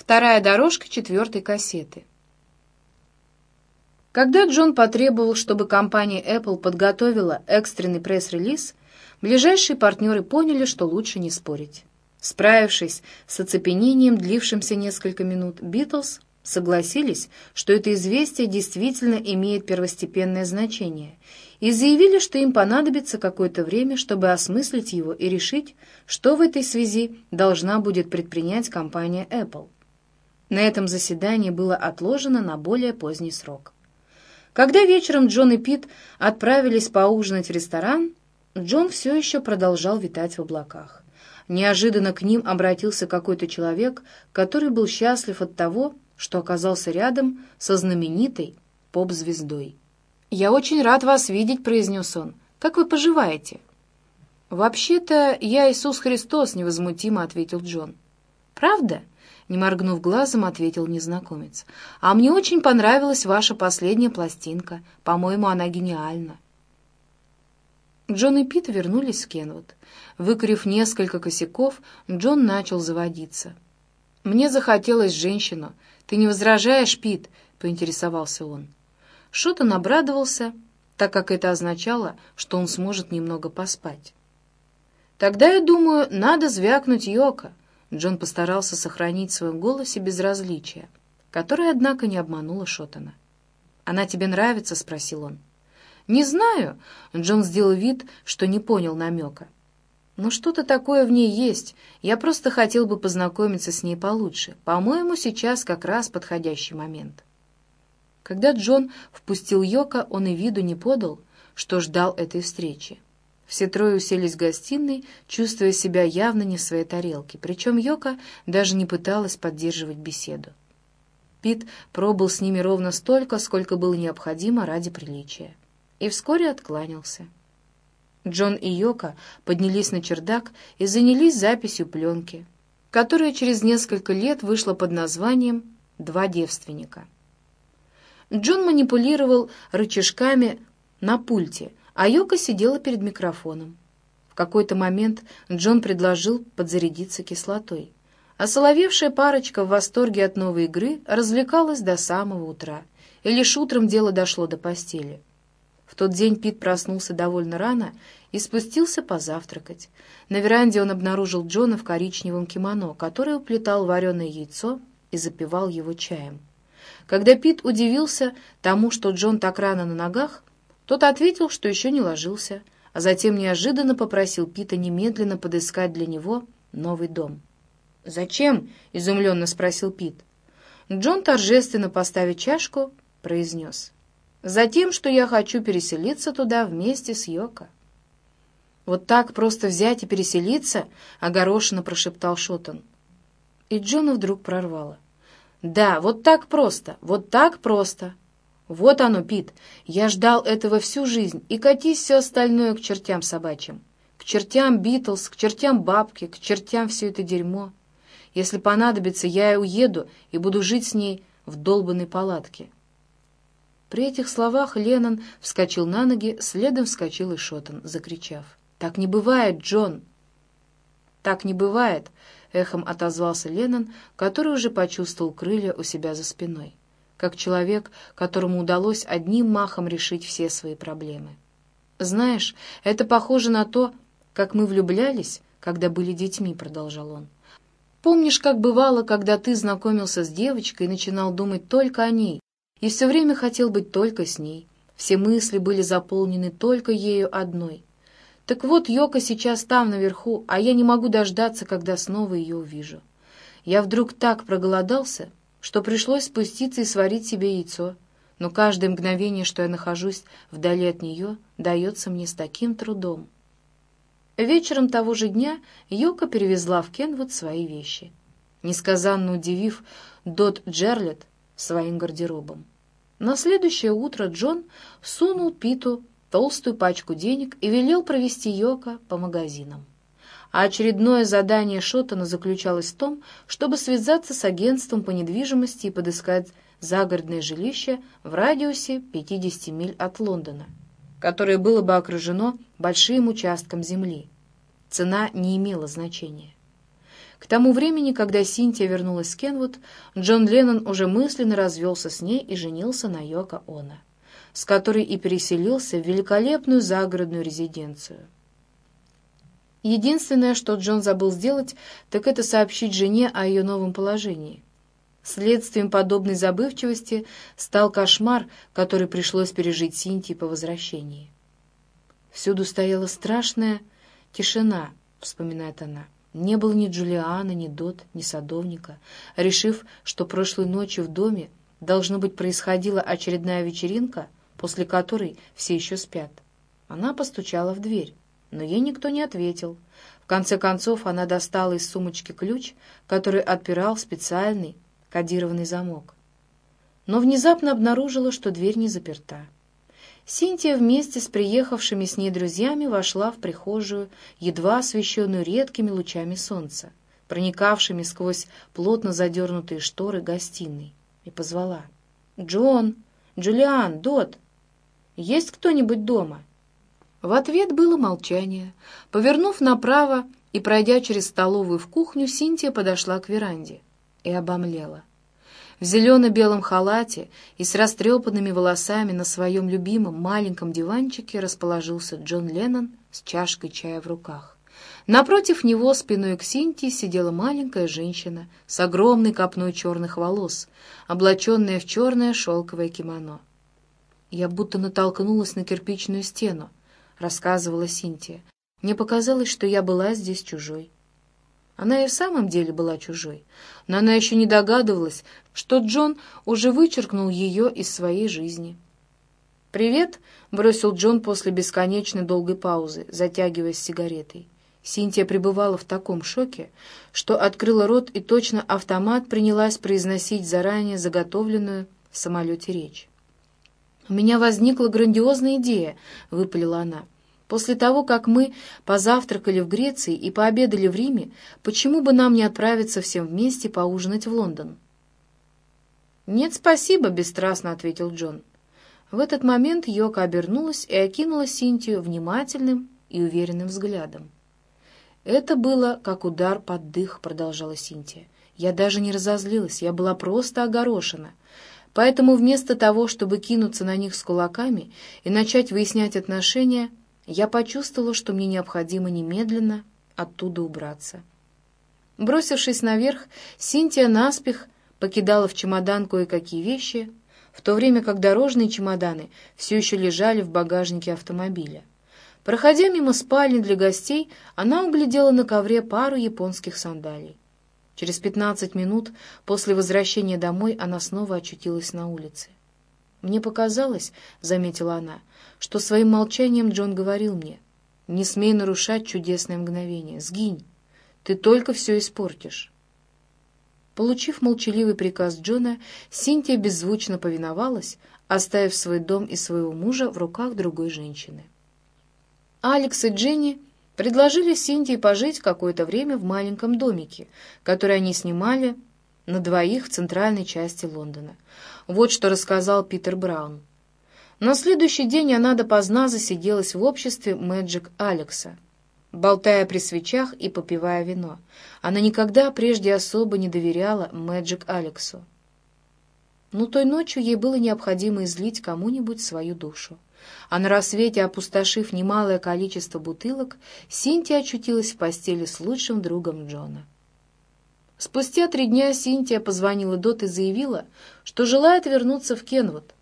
Вторая дорожка четвертой кассеты. Когда Джон потребовал, чтобы компания Apple подготовила экстренный пресс-релиз, ближайшие партнеры поняли, что лучше не спорить. Справившись с оцепенением, длившимся несколько минут, Битлз согласились, что это известие действительно имеет первостепенное значение, и заявили, что им понадобится какое-то время, чтобы осмыслить его и решить, что в этой связи должна будет предпринять компания Apple. На этом заседание было отложено на более поздний срок. Когда вечером Джон и Пит отправились поужинать в ресторан, Джон все еще продолжал витать в облаках. Неожиданно к ним обратился какой-то человек, который был счастлив от того, что оказался рядом со знаменитой поп-звездой. «Я очень рад вас видеть», — произнес он. «Как вы поживаете?» «Вообще-то я Иисус Христос», — невозмутимо ответил Джон. «Правда?» — не моргнув глазом, ответил незнакомец. «А мне очень понравилась ваша последняя пластинка. По-моему, она гениальна». Джон и Пит вернулись в Кенвуд. Выкурив несколько косяков, Джон начал заводиться. «Мне захотелось женщину. Ты не возражаешь, Пит?» — поинтересовался он. Шотон обрадовался, так как это означало, что он сможет немного поспать. «Тогда, я думаю, надо звякнуть Йока». Джон постарался сохранить в своем голосе безразличие, которое, однако, не обмануло Шотона. «Она тебе нравится?» — спросил он. «Не знаю», — Джон сделал вид, что не понял намека. «Но что-то такое в ней есть. Я просто хотел бы познакомиться с ней получше. По-моему, сейчас как раз подходящий момент». Когда Джон впустил Йока, он и виду не подал, что ждал этой встречи. Все трое уселись в гостиной, чувствуя себя явно не в своей тарелке, причем Йока даже не пыталась поддерживать беседу. Пит пробыл с ними ровно столько, сколько было необходимо ради приличия, и вскоре откланялся. Джон и Йока поднялись на чердак и занялись записью пленки, которая через несколько лет вышла под названием «Два девственника». Джон манипулировал рычажками на пульте, а Йока сидела перед микрофоном. В какой-то момент Джон предложил подзарядиться кислотой. А соловевшая парочка в восторге от новой игры развлекалась до самого утра, и лишь утром дело дошло до постели. В тот день Пит проснулся довольно рано и спустился позавтракать. На веранде он обнаружил Джона в коричневом кимоно, который уплетал вареное яйцо и запивал его чаем. Когда Пит удивился тому, что Джон так рано на ногах, тот ответил, что еще не ложился, а затем неожиданно попросил Пита немедленно подыскать для него новый дом. «Зачем?» — изумленно спросил Пит. Джон, торжественно поставив чашку, произнес. «Затем, что я хочу переселиться туда вместе с Йоко». «Вот так просто взять и переселиться?» — огорошенно прошептал Шотон. И Джона вдруг прорвало. Да, вот так просто, вот так просто. Вот оно, Пит. Я ждал этого всю жизнь, и катись все остальное к чертям собачьим. К чертям Битлз, к чертям бабки, к чертям все это дерьмо. Если понадобится, я и уеду и буду жить с ней в долбанной палатке. При этих словах Леннон вскочил на ноги, следом вскочил и Шоттон, закричав. «Так не бывает, Джон!» «Так не бывает!» — эхом отозвался Леннон, который уже почувствовал крылья у себя за спиной, как человек, которому удалось одним махом решить все свои проблемы. «Знаешь, это похоже на то, как мы влюблялись, когда были детьми», — продолжал он. «Помнишь, как бывало, когда ты знакомился с девочкой и начинал думать только о ней, и все время хотел быть только с ней? Все мысли были заполнены только ею одной». Так вот, Йока сейчас там, наверху, а я не могу дождаться, когда снова ее увижу. Я вдруг так проголодался, что пришлось спуститься и сварить себе яйцо. Но каждое мгновение, что я нахожусь вдали от нее, дается мне с таким трудом. Вечером того же дня Йока перевезла в Кенвуд свои вещи, несказанно удивив Дот Джерлет своим гардеробом. На следующее утро Джон сунул Питу толстую пачку денег и велел провести Йока по магазинам. А очередное задание Шоттона заключалось в том, чтобы связаться с агентством по недвижимости и подыскать загородное жилище в радиусе 50 миль от Лондона, которое было бы окружено большим участком земли. Цена не имела значения. К тому времени, когда Синтия вернулась с Кенвуд, Джон Леннон уже мысленно развелся с ней и женился на Йоко Оно, с которой и переселился в великолепную загородную резиденцию. Единственное, что Джон забыл сделать, так это сообщить жене о ее новом положении. Следствием подобной забывчивости стал кошмар, который пришлось пережить Синтии по возвращении. «Всюду стояла страшная тишина», — вспоминает она. Не было ни Джулиана, ни Дот, ни садовника. Решив, что прошлой ночью в доме должно быть происходила очередная вечеринка, после которой все еще спят, она постучала в дверь, но ей никто не ответил. В конце концов она достала из сумочки ключ, который отпирал специальный кодированный замок. Но внезапно обнаружила, что дверь не заперта. Синтия вместе с приехавшими с ней друзьями вошла в прихожую, едва освещенную редкими лучами солнца, проникавшими сквозь плотно задернутые шторы гостиной, и позвала. «Джон! Джулиан! Дот! Есть кто-нибудь дома?» В ответ было молчание. Повернув направо и пройдя через столовую в кухню, Синтия подошла к веранде и обомлела. В зелено-белом халате и с растрепанными волосами на своем любимом маленьком диванчике расположился Джон Леннон с чашкой чая в руках. Напротив него спиной к Синтии сидела маленькая женщина с огромной копной черных волос, облаченная в черное шелковое кимоно. «Я будто натолкнулась на кирпичную стену», — рассказывала Синтия. «Мне показалось, что я была здесь чужой». Она и в самом деле была чужой, но она еще не догадывалась, что Джон уже вычеркнул ее из своей жизни. «Привет!» — бросил Джон после бесконечной долгой паузы, затягиваясь сигаретой. Синтия пребывала в таком шоке, что открыла рот и точно автомат принялась произносить заранее заготовленную в самолете речь. «У меня возникла грандиозная идея», — выпалила она. После того, как мы позавтракали в Греции и пообедали в Риме, почему бы нам не отправиться всем вместе поужинать в Лондон?» «Нет, спасибо», — бесстрастно ответил Джон. В этот момент Йока обернулась и окинула Синтию внимательным и уверенным взглядом. «Это было как удар под дых», — продолжала Синтия. «Я даже не разозлилась, я была просто огорошена. Поэтому вместо того, чтобы кинуться на них с кулаками и начать выяснять отношения, я почувствовала, что мне необходимо немедленно оттуда убраться. Бросившись наверх, Синтия наспех покидала в чемодан кое-какие вещи, в то время как дорожные чемоданы все еще лежали в багажнике автомобиля. Проходя мимо спальни для гостей, она углядела на ковре пару японских сандалий. Через пятнадцать минут после возвращения домой она снова очутилась на улице. «Мне показалось, — заметила она, — что своим молчанием Джон говорил мне, «Не смей нарушать чудесное мгновение. Сгинь. Ты только все испортишь». Получив молчаливый приказ Джона, Синтия беззвучно повиновалась, оставив свой дом и своего мужа в руках другой женщины. Алекс и Дженни предложили Синтии пожить какое-то время в маленьком домике, который они снимали на двоих в центральной части Лондона. Вот что рассказал Питер Браун. На следующий день она допоздна засиделась в обществе Мэджик Алекса, болтая при свечах и попивая вино. Она никогда прежде особо не доверяла Мэджик Алексу. Но той ночью ей было необходимо излить кому-нибудь свою душу. А на рассвете, опустошив немалое количество бутылок, Синтия очутилась в постели с лучшим другом Джона. Спустя три дня Синтия позвонила Дот и заявила, что желает вернуться в Кенвуд.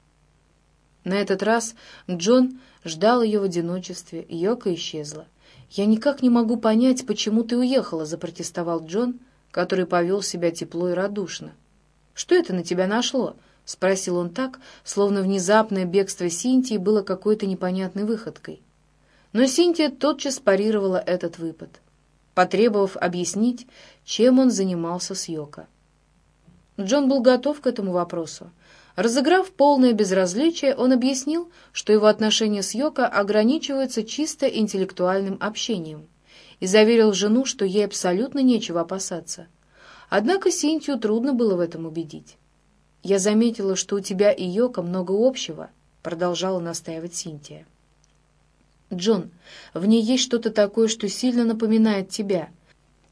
На этот раз Джон ждал ее в одиночестве, Йока исчезла. «Я никак не могу понять, почему ты уехала», — запротестовал Джон, который повел себя тепло и радушно. «Что это на тебя нашло?» — спросил он так, словно внезапное бегство Синтии было какой-то непонятной выходкой. Но Синтия тотчас парировала этот выпад потребовав объяснить, чем он занимался с Йоко. Джон был готов к этому вопросу. Разыграв полное безразличие, он объяснил, что его отношения с Йоко ограничиваются чисто интеллектуальным общением, и заверил жену, что ей абсолютно нечего опасаться. Однако Синтию трудно было в этом убедить. «Я заметила, что у тебя и Йоко много общего», — продолжала настаивать Синтия. «Джон, в ней есть что-то такое, что сильно напоминает тебя.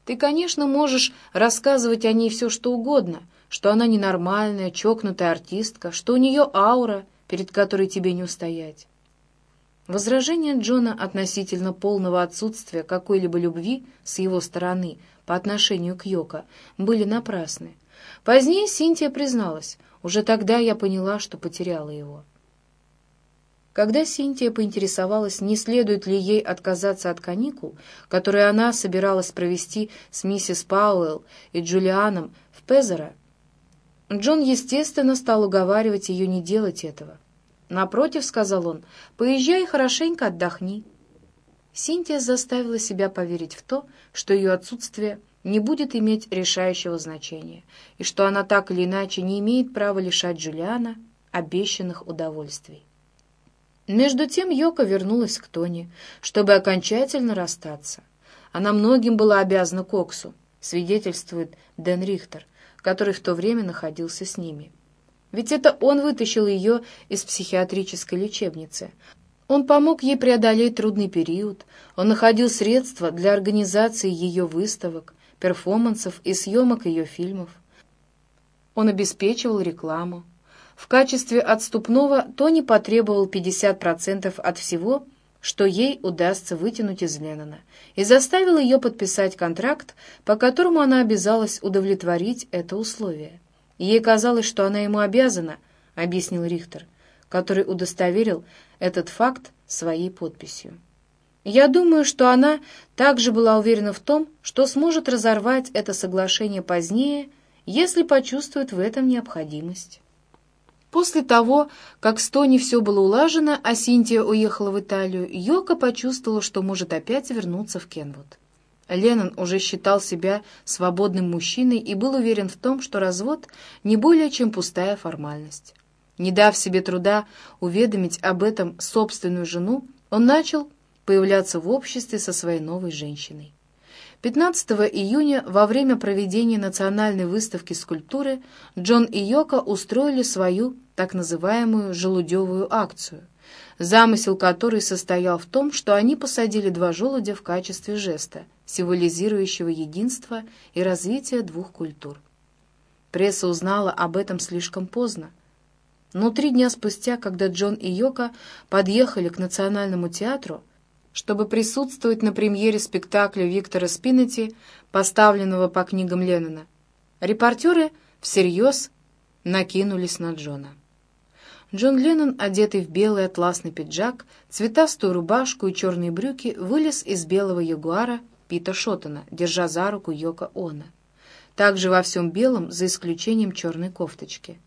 Ты, конечно, можешь рассказывать о ней все, что угодно, что она ненормальная, чокнутая артистка, что у нее аура, перед которой тебе не устоять. Возражения Джона относительно полного отсутствия какой-либо любви с его стороны по отношению к Йоко были напрасны. Позднее Синтия призналась, уже тогда я поняла, что потеряла его. Когда Синтия поинтересовалась, не следует ли ей отказаться от каникул, которые она собиралась провести с миссис Пауэлл и Джулианом в Пезеро, Джон, естественно, стал уговаривать ее не делать этого. «Напротив», — сказал он, — «поезжай и хорошенько отдохни». Синтия заставила себя поверить в то, что ее отсутствие не будет иметь решающего значения, и что она так или иначе не имеет права лишать Джулиана обещанных удовольствий. Между тем Йока вернулась к Тони, чтобы окончательно расстаться. Она многим была обязана Коксу, свидетельствует Дэн Рихтер, который в то время находился с ними. Ведь это он вытащил ее из психиатрической лечебницы. Он помог ей преодолеть трудный период, он находил средства для организации ее выставок, перформансов и съемок ее фильмов. Он обеспечивал рекламу. В качестве отступного Тони потребовал 50% от всего, что ей удастся вытянуть из Леннона, и заставил ее подписать контракт, по которому она обязалась удовлетворить это условие. Ей казалось, что она ему обязана, объяснил Рихтер, который удостоверил этот факт своей подписью. Я думаю, что она также была уверена в том, что сможет разорвать это соглашение позднее, если почувствует в этом необходимость. После того, как с Тони все было улажено, а Синтия уехала в Италию, Йока почувствовала, что может опять вернуться в Кенвуд. Леннон уже считал себя свободным мужчиной и был уверен в том, что развод не более чем пустая формальность. Не дав себе труда уведомить об этом собственную жену, он начал появляться в обществе со своей новой женщиной. 15 июня во время проведения национальной выставки скульптуры Джон и Йока устроили свою так называемую «желудевую акцию», замысел которой состоял в том, что они посадили два желудя в качестве жеста, символизирующего единство и развитие двух культур. Пресса узнала об этом слишком поздно. Но три дня спустя, когда Джон и Йока подъехали к Национальному театру, чтобы присутствовать на премьере спектакля Виктора Спинетти, поставленного по книгам Леннона. Репортеры всерьез накинулись на Джона. Джон Леннон, одетый в белый атласный пиджак, цветастую рубашку и черные брюки, вылез из белого ягуара Пита Шоттона, держа за руку Йока Она. Также во всем белом, за исключением черной кофточки.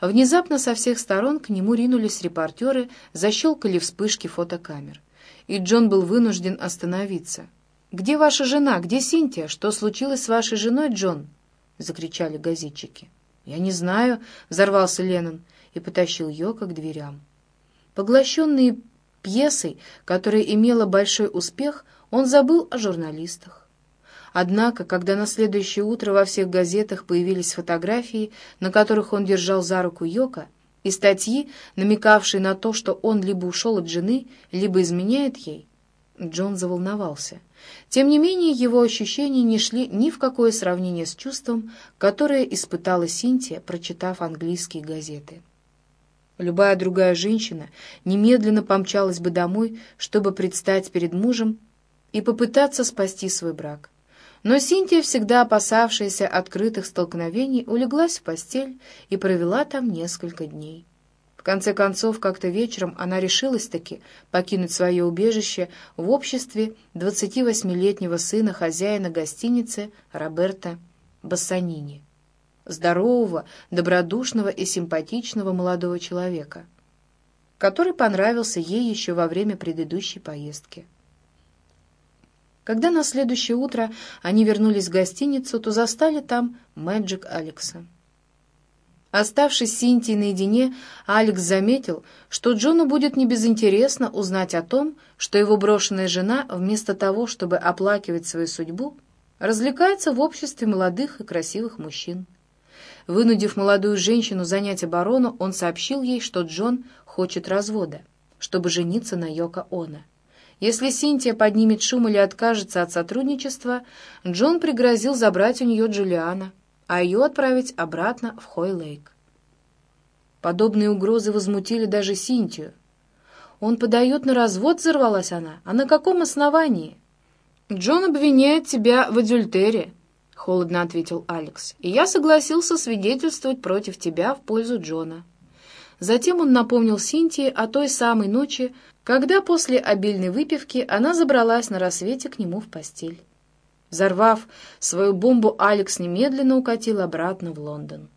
Внезапно со всех сторон к нему ринулись репортеры, защелкали вспышки фотокамер и Джон был вынужден остановиться. «Где ваша жена? Где Синтия? Что случилось с вашей женой, Джон?» — закричали газетчики. «Я не знаю», — взорвался Леннон и потащил Йока к дверям. Поглощенный пьесой, которая имела большой успех, он забыл о журналистах. Однако, когда на следующее утро во всех газетах появились фотографии, на которых он держал за руку Йока, и статьи, намекавшие на то, что он либо ушел от жены, либо изменяет ей, Джон заволновался. Тем не менее, его ощущения не шли ни в какое сравнение с чувством, которое испытала Синтия, прочитав английские газеты. Любая другая женщина немедленно помчалась бы домой, чтобы предстать перед мужем и попытаться спасти свой брак. Но Синтия, всегда опасавшаяся открытых столкновений, улеглась в постель и провела там несколько дней. В конце концов, как-то вечером она решилась-таки покинуть свое убежище в обществе 28-летнего сына хозяина гостиницы Роберта Бассанини, здорового, добродушного и симпатичного молодого человека, который понравился ей еще во время предыдущей поездки. Когда на следующее утро они вернулись в гостиницу, то застали там Мэджик Алекса. Оставшись с Синтией наедине, Алекс заметил, что Джону будет небезынтересно узнать о том, что его брошенная жена, вместо того, чтобы оплакивать свою судьбу, развлекается в обществе молодых и красивых мужчин. Вынудив молодую женщину занять оборону, он сообщил ей, что Джон хочет развода, чтобы жениться на Йоко Оно. Если Синтия поднимет шум или откажется от сотрудничества, Джон пригрозил забрать у нее Джулиана, а ее отправить обратно в Хой-Лейк. Подобные угрозы возмутили даже Синтию. «Он подает на развод», — взорвалась она. «А на каком основании?» «Джон обвиняет тебя в адюльтере», — холодно ответил Алекс. «И я согласился свидетельствовать против тебя в пользу Джона». Затем он напомнил Синтии о той самой ночи, когда после обильной выпивки она забралась на рассвете к нему в постель. Взорвав свою бомбу, Алекс немедленно укатил обратно в Лондон.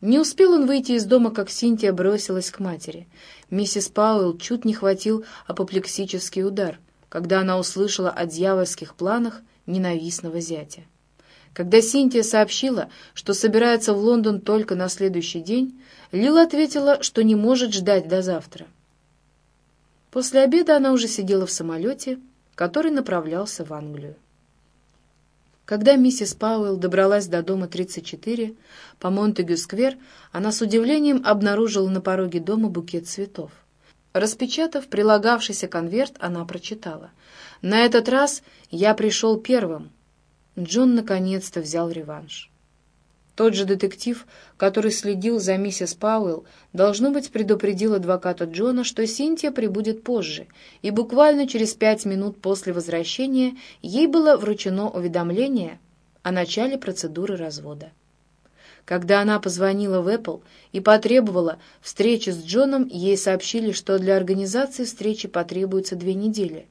Не успел он выйти из дома, как Синтия бросилась к матери. Миссис Пауэлл чуть не хватил апоплексический удар, когда она услышала о дьявольских планах ненавистного зятя. Когда Синтия сообщила, что собирается в Лондон только на следующий день, Лила ответила, что не может ждать до завтра. После обеда она уже сидела в самолете, который направлялся в Англию. Когда миссис Пауэлл добралась до дома 34 по Монтегю-сквер, она с удивлением обнаружила на пороге дома букет цветов. Распечатав прилагавшийся конверт, она прочитала. «На этот раз я пришел первым». Джон наконец-то взял реванш. Тот же детектив, который следил за миссис Пауэлл, должно быть, предупредил адвоката Джона, что Синтия прибудет позже, и буквально через пять минут после возвращения ей было вручено уведомление о начале процедуры развода. Когда она позвонила в Apple и потребовала встречи с Джоном, ей сообщили, что для организации встречи потребуется две недели.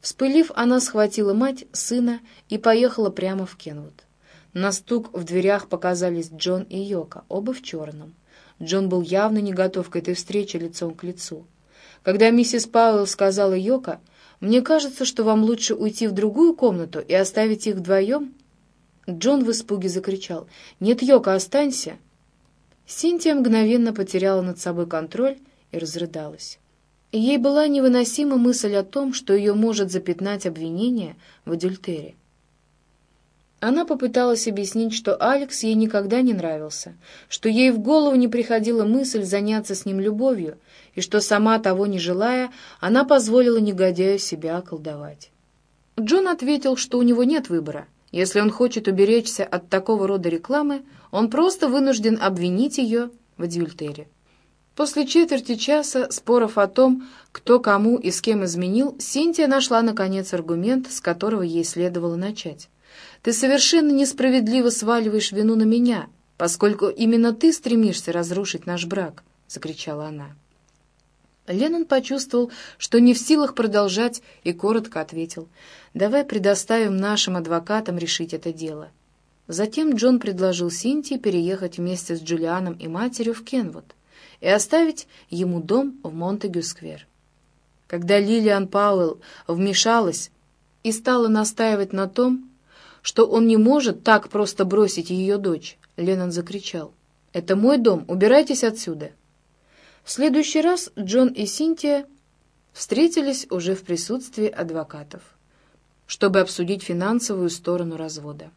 Вспылив, она схватила мать, сына и поехала прямо в Кенвуд. На стук в дверях показались Джон и Йока, оба в черном. Джон был явно не готов к этой встрече лицом к лицу. Когда миссис Пауэлл сказала Йока, «Мне кажется, что вам лучше уйти в другую комнату и оставить их вдвоем», Джон в испуге закричал, «Нет, Йока, останься!» Синтия мгновенно потеряла над собой контроль и разрыдалась. Ей была невыносима мысль о том, что ее может запятнать обвинение в адюльтере. Она попыталась объяснить, что Алекс ей никогда не нравился, что ей в голову не приходила мысль заняться с ним любовью, и что, сама того не желая, она позволила негодяю себя околдовать. Джон ответил, что у него нет выбора. Если он хочет уберечься от такого рода рекламы, он просто вынужден обвинить ее в адюльтере. После четверти часа споров о том, кто кому и с кем изменил, Синтия нашла, наконец, аргумент, с которого ей следовало начать. Ты совершенно несправедливо сваливаешь вину на меня, поскольку именно ты стремишься разрушить наш брак», — закричала она. Леннон почувствовал, что не в силах продолжать, и коротко ответил, «Давай предоставим нашим адвокатам решить это дело». Затем Джон предложил Синтии переехать вместе с Джулианом и матерью в Кенвуд и оставить ему дом в Монтегю-сквер. Когда Лилиан Пауэлл вмешалась и стала настаивать на том, что он не может так просто бросить ее дочь, Леннон закричал. «Это мой дом, убирайтесь отсюда!» В следующий раз Джон и Синтия встретились уже в присутствии адвокатов, чтобы обсудить финансовую сторону развода.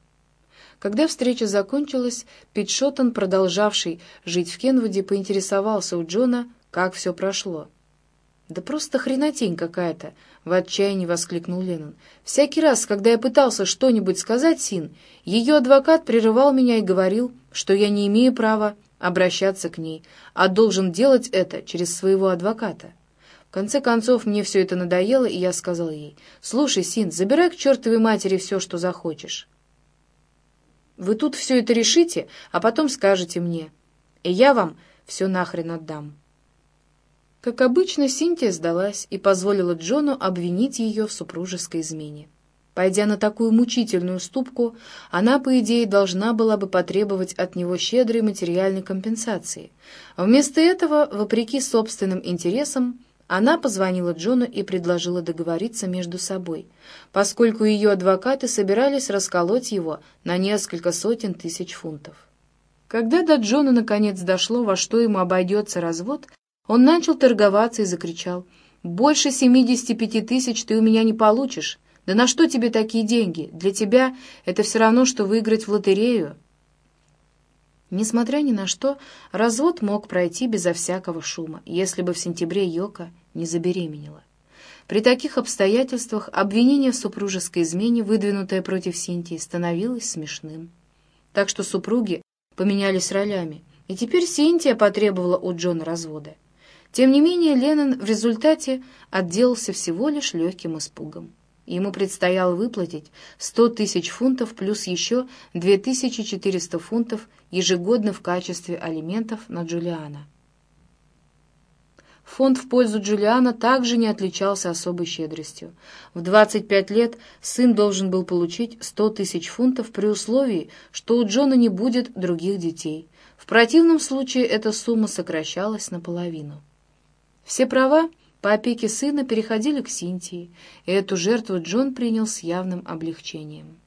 Когда встреча закончилась, Пит Шоттон, продолжавший жить в Кенвуде, поинтересовался у Джона, как все прошло. «Да просто хренотень какая-то!» — в отчаянии воскликнул Леннон. «Всякий раз, когда я пытался что-нибудь сказать Син, ее адвокат прерывал меня и говорил, что я не имею права обращаться к ней, а должен делать это через своего адвоката. В конце концов, мне все это надоело, и я сказал ей, «Слушай, Син, забирай к чертовой матери все, что захочешь. Вы тут все это решите, а потом скажете мне, и я вам все нахрен отдам». Как обычно, Синтия сдалась и позволила Джону обвинить ее в супружеской измене. Пойдя на такую мучительную уступку, она, по идее, должна была бы потребовать от него щедрой материальной компенсации. Вместо этого, вопреки собственным интересам, она позвонила Джону и предложила договориться между собой, поскольку ее адвокаты собирались расколоть его на несколько сотен тысяч фунтов. Когда до Джона наконец дошло, во что ему обойдется развод, он начал торговаться и закричал. «Больше семидесяти пяти тысяч ты у меня не получишь. Да на что тебе такие деньги? Для тебя это все равно, что выиграть в лотерею». Несмотря ни на что, развод мог пройти безо всякого шума, если бы в сентябре Йока не забеременела. При таких обстоятельствах обвинение в супружеской измене, выдвинутое против Синтии, становилось смешным. Так что супруги поменялись ролями, и теперь Синтия потребовала у Джона развода. Тем не менее, Леннон в результате отделался всего лишь легким испугом. Ему предстояло выплатить 100 тысяч фунтов плюс еще 2400 фунтов ежегодно в качестве алиментов на Джулиана. Фонд в пользу Джулиана также не отличался особой щедростью. В 25 лет сын должен был получить 100 тысяч фунтов при условии, что у Джона не будет других детей. В противном случае эта сумма сокращалась наполовину. Все права по опеке сына переходили к Синтии, и эту жертву Джон принял с явным облегчением.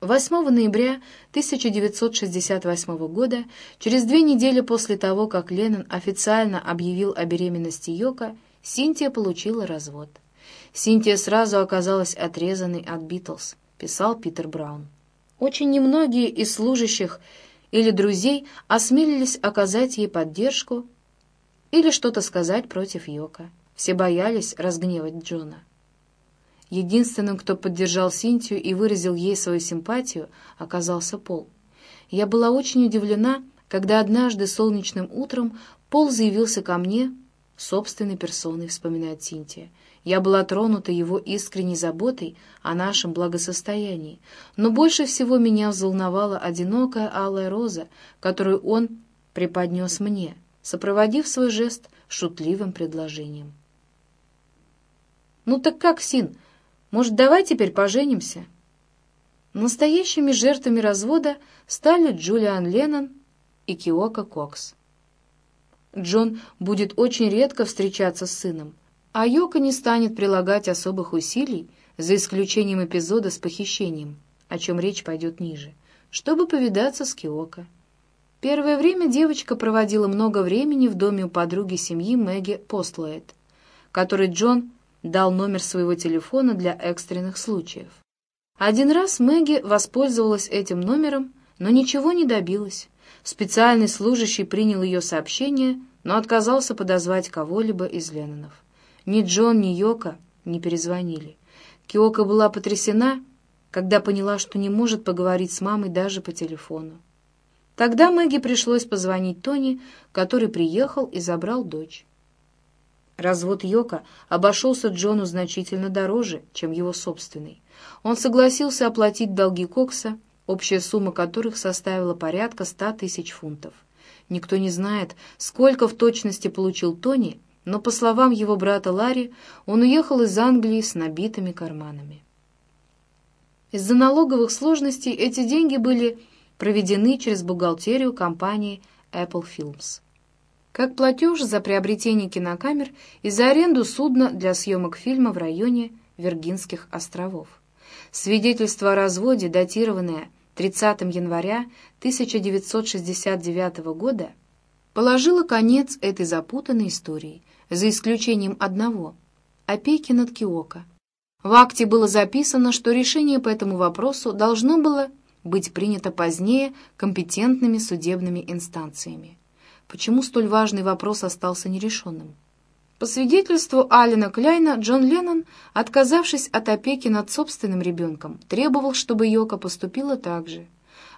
8 ноября 1968 года, через две недели после того, как Леннон официально объявил о беременности Йока, Синтия получила развод. Синтия сразу оказалась отрезанной от Битлз, писал Питер Браун. Очень немногие из служащих или друзей осмелились оказать ей поддержку или что-то сказать против Йока. Все боялись разгневать Джона. Единственным, кто поддержал Синтию и выразил ей свою симпатию, оказался Пол. Я была очень удивлена, когда однажды солнечным утром Пол заявился ко мне собственной персоной, вспоминает Синтия. Я была тронута его искренней заботой о нашем благосостоянии, но больше всего меня взволновала одинокая алая роза, которую он преподнес мне — сопроводив свой жест шутливым предложением. «Ну так как, Син, может, давай теперь поженимся?» Настоящими жертвами развода стали Джулиан Леннон и Киока Кокс. Джон будет очень редко встречаться с сыном, а Йока не станет прилагать особых усилий, за исключением эпизода с похищением, о чем речь пойдет ниже, чтобы повидаться с Киоко. Первое время девочка проводила много времени в доме у подруги семьи Мэгги Постлейт, которой Джон дал номер своего телефона для экстренных случаев. Один раз Мэгги воспользовалась этим номером, но ничего не добилась. Специальный служащий принял ее сообщение, но отказался подозвать кого-либо из Леннонов. Ни Джон, ни Йока не перезвонили. Киока была потрясена, когда поняла, что не может поговорить с мамой даже по телефону. Тогда Мэгги пришлось позвонить Тони, который приехал и забрал дочь. Развод Йока обошелся Джону значительно дороже, чем его собственный. Он согласился оплатить долги Кокса, общая сумма которых составила порядка ста тысяч фунтов. Никто не знает, сколько в точности получил Тони, но, по словам его брата Ларри, он уехал из Англии с набитыми карманами. Из-за налоговых сложностей эти деньги были проведены через бухгалтерию компании Apple Films. Как платеж за приобретение кинокамер и за аренду судна для съемок фильма в районе Виргинских островов. Свидетельство о разводе, датированное 30 января 1969 года, положило конец этой запутанной истории, за исключением одного — опеки над Киоко. В акте было записано, что решение по этому вопросу должно было быть принято позднее компетентными судебными инстанциями. Почему столь важный вопрос остался нерешенным? По свидетельству Алина Кляйна, Джон Леннон, отказавшись от опеки над собственным ребенком, требовал, чтобы Йока поступила так же.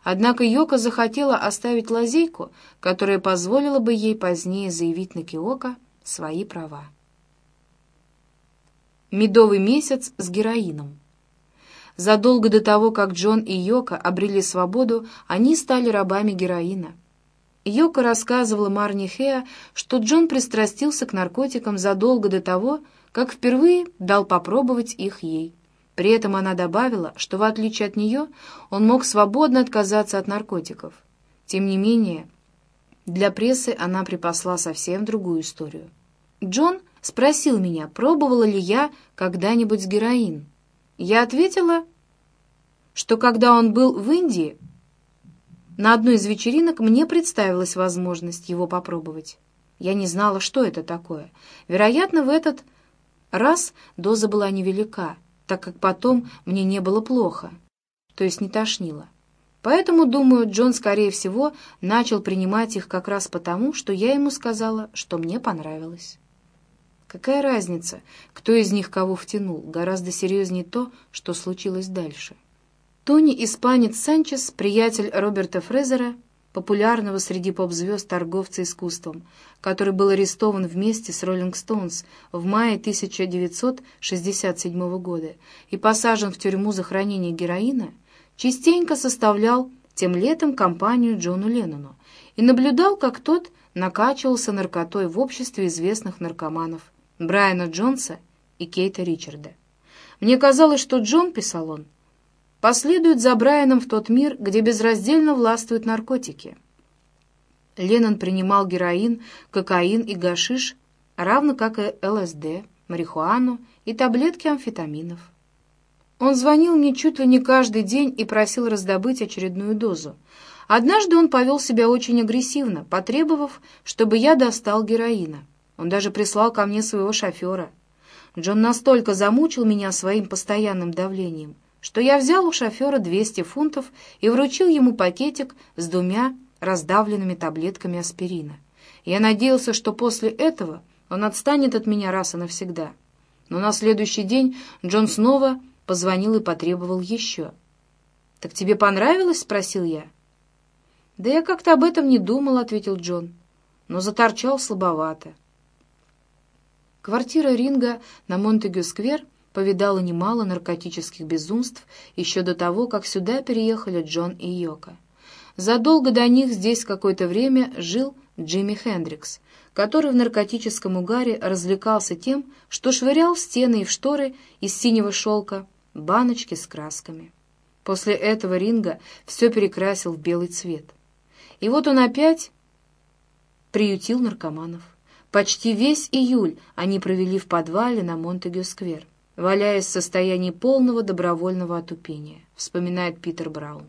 Однако Йока захотела оставить лазейку, которая позволила бы ей позднее заявить на Киока свои права. Медовый месяц с героином Задолго до того, как Джон и Йока обрели свободу, они стали рабами героина. Йока рассказывала Марни Хеа, что Джон пристрастился к наркотикам задолго до того, как впервые дал попробовать их ей. При этом она добавила, что в отличие от нее он мог свободно отказаться от наркотиков. Тем не менее, для прессы она припасла совсем другую историю. Джон спросил меня, пробовала ли я когда-нибудь героин. Я ответила, что когда он был в Индии, на одной из вечеринок мне представилась возможность его попробовать. Я не знала, что это такое. Вероятно, в этот раз доза была невелика, так как потом мне не было плохо, то есть не тошнило. Поэтому, думаю, Джон, скорее всего, начал принимать их как раз потому, что я ему сказала, что мне понравилось. Какая разница, кто из них кого втянул? Гораздо серьезнее то, что случилось дальше. Тони Испанец Санчес, приятель Роберта Фрезера, популярного среди поп-звезд торговца искусством, который был арестован вместе с Роллинг Стоунс в мае 1967 года и посажен в тюрьму за хранение героина, частенько составлял тем летом компанию Джону Леннону и наблюдал, как тот накачивался наркотой в обществе известных наркоманов Брайана Джонса и Кейта Ричарда. «Мне казалось, что Джон, — писал он, — последует за Брайаном в тот мир, где безраздельно властвуют наркотики». Леннон принимал героин, кокаин и гашиш, равно как и ЛСД, марихуану и таблетки амфетаминов. Он звонил мне чуть ли не каждый день и просил раздобыть очередную дозу. Однажды он повел себя очень агрессивно, потребовав, чтобы я достал героина. Он даже прислал ко мне своего шофера. Джон настолько замучил меня своим постоянным давлением, что я взял у шофера 200 фунтов и вручил ему пакетик с двумя раздавленными таблетками аспирина. Я надеялся, что после этого он отстанет от меня раз и навсегда. Но на следующий день Джон снова позвонил и потребовал еще. «Так тебе понравилось?» — спросил я. «Да я как-то об этом не думал», — ответил Джон, но заторчал слабовато. Квартира Ринга на Монтегю-сквер повидала немало наркотических безумств еще до того, как сюда переехали Джон и Йока. Задолго до них здесь какое-то время жил Джимми Хендрикс, который в наркотическом угаре развлекался тем, что швырял в стены и в шторы из синего шелка баночки с красками. После этого Ринга все перекрасил в белый цвет. И вот он опять приютил наркоманов. Почти весь июль они провели в подвале на Монтегю-сквер, валяясь в состоянии полного добровольного отупения, вспоминает Питер Браун.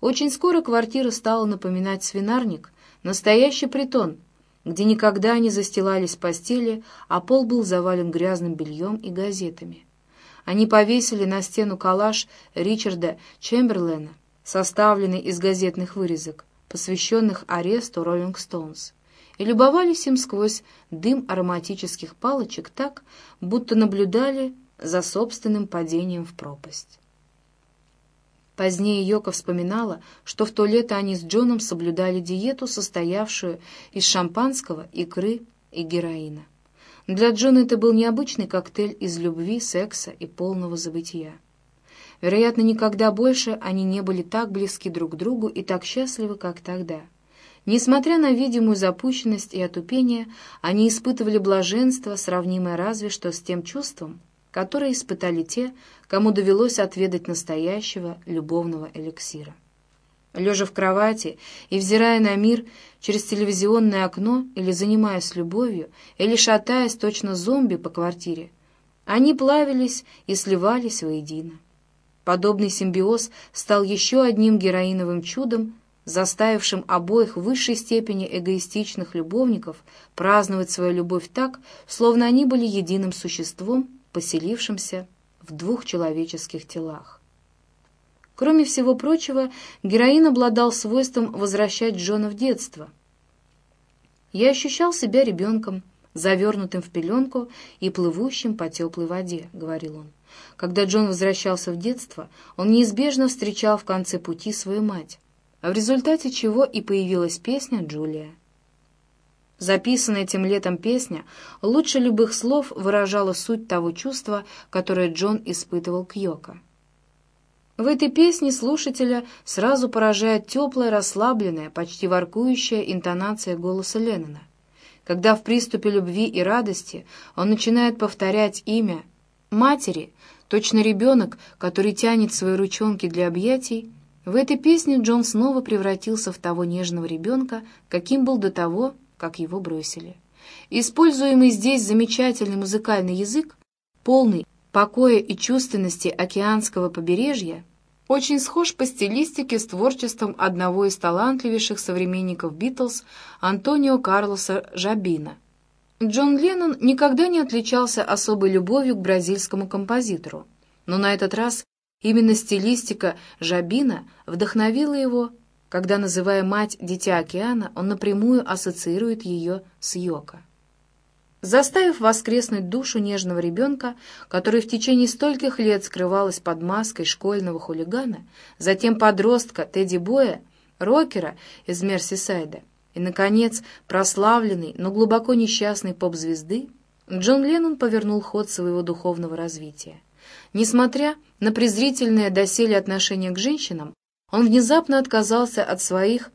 Очень скоро квартира стала напоминать свинарник, настоящий притон, где никогда не застилались постели, а пол был завален грязным бельем и газетами. Они повесили на стену коллаж Ричарда Чемберлена, составленный из газетных вырезок, посвященных аресту Роллинг Стоунс, и любовались им сквозь дым ароматических палочек так, будто наблюдали за собственным падением в пропасть. Позднее Йока вспоминала, что в то лето они с Джоном соблюдали диету, состоявшую из шампанского, икры и героина. Для Джона это был необычный коктейль из любви, секса и полного забытия. Вероятно, никогда больше они не были так близки друг к другу и так счастливы, как тогда. Несмотря на видимую запущенность и отупение, они испытывали блаженство, сравнимое разве что с тем чувством, которое испытали те, кому довелось отведать настоящего любовного эликсира. Лежа в кровати и взирая на мир через телевизионное окно или занимаясь любовью, или шатаясь точно зомби по квартире, они плавились и сливались воедино. Подобный симбиоз стал еще одним героиновым чудом, заставившим обоих в высшей степени эгоистичных любовников праздновать свою любовь так, словно они были единым существом, поселившимся в двух человеческих телах. Кроме всего прочего, героин обладал свойством возвращать Джона в детство. Я ощущал себя ребенком, завернутым в пеленку и плывущим по теплой воде, — говорил он. Когда Джон возвращался в детство, он неизбежно встречал в конце пути свою мать, в результате чего и появилась песня «Джулия». Записанная этим летом песня лучше любых слов выражала суть того чувства, которое Джон испытывал к Йоко. В этой песне слушателя сразу поражает теплая, расслабленная, почти воркующая интонация голоса Леннона. Когда в приступе любви и радости он начинает повторять имя матери, точно ребенок, который тянет свои ручонки для объятий, в этой песне Джон снова превратился в того нежного ребенка, каким был до того, как его бросили. Используемый здесь замечательный музыкальный язык, полный покоя и чувственности океанского побережья, очень схож по стилистике с творчеством одного из талантливейших современников Битлз Антонио Карлоса Жабина. Джон Леннон никогда не отличался особой любовью к бразильскому композитору, но на этот раз именно стилистика Жабина вдохновила его, когда, называя мать «Дитя океана», он напрямую ассоциирует ее с Йоко. заставив воскреснуть душу нежного ребенка, который в течение стольких лет скрывалась под маской школьного хулигана, затем подростка Тедди Боя, рокера из Мерсисайда, и, наконец, прославленный, но глубоко несчастный поп-звезды, Джон Леннон повернул ход своего духовного развития. Несмотря на презрительное доселе отношение к женщинам, он внезапно отказался от своих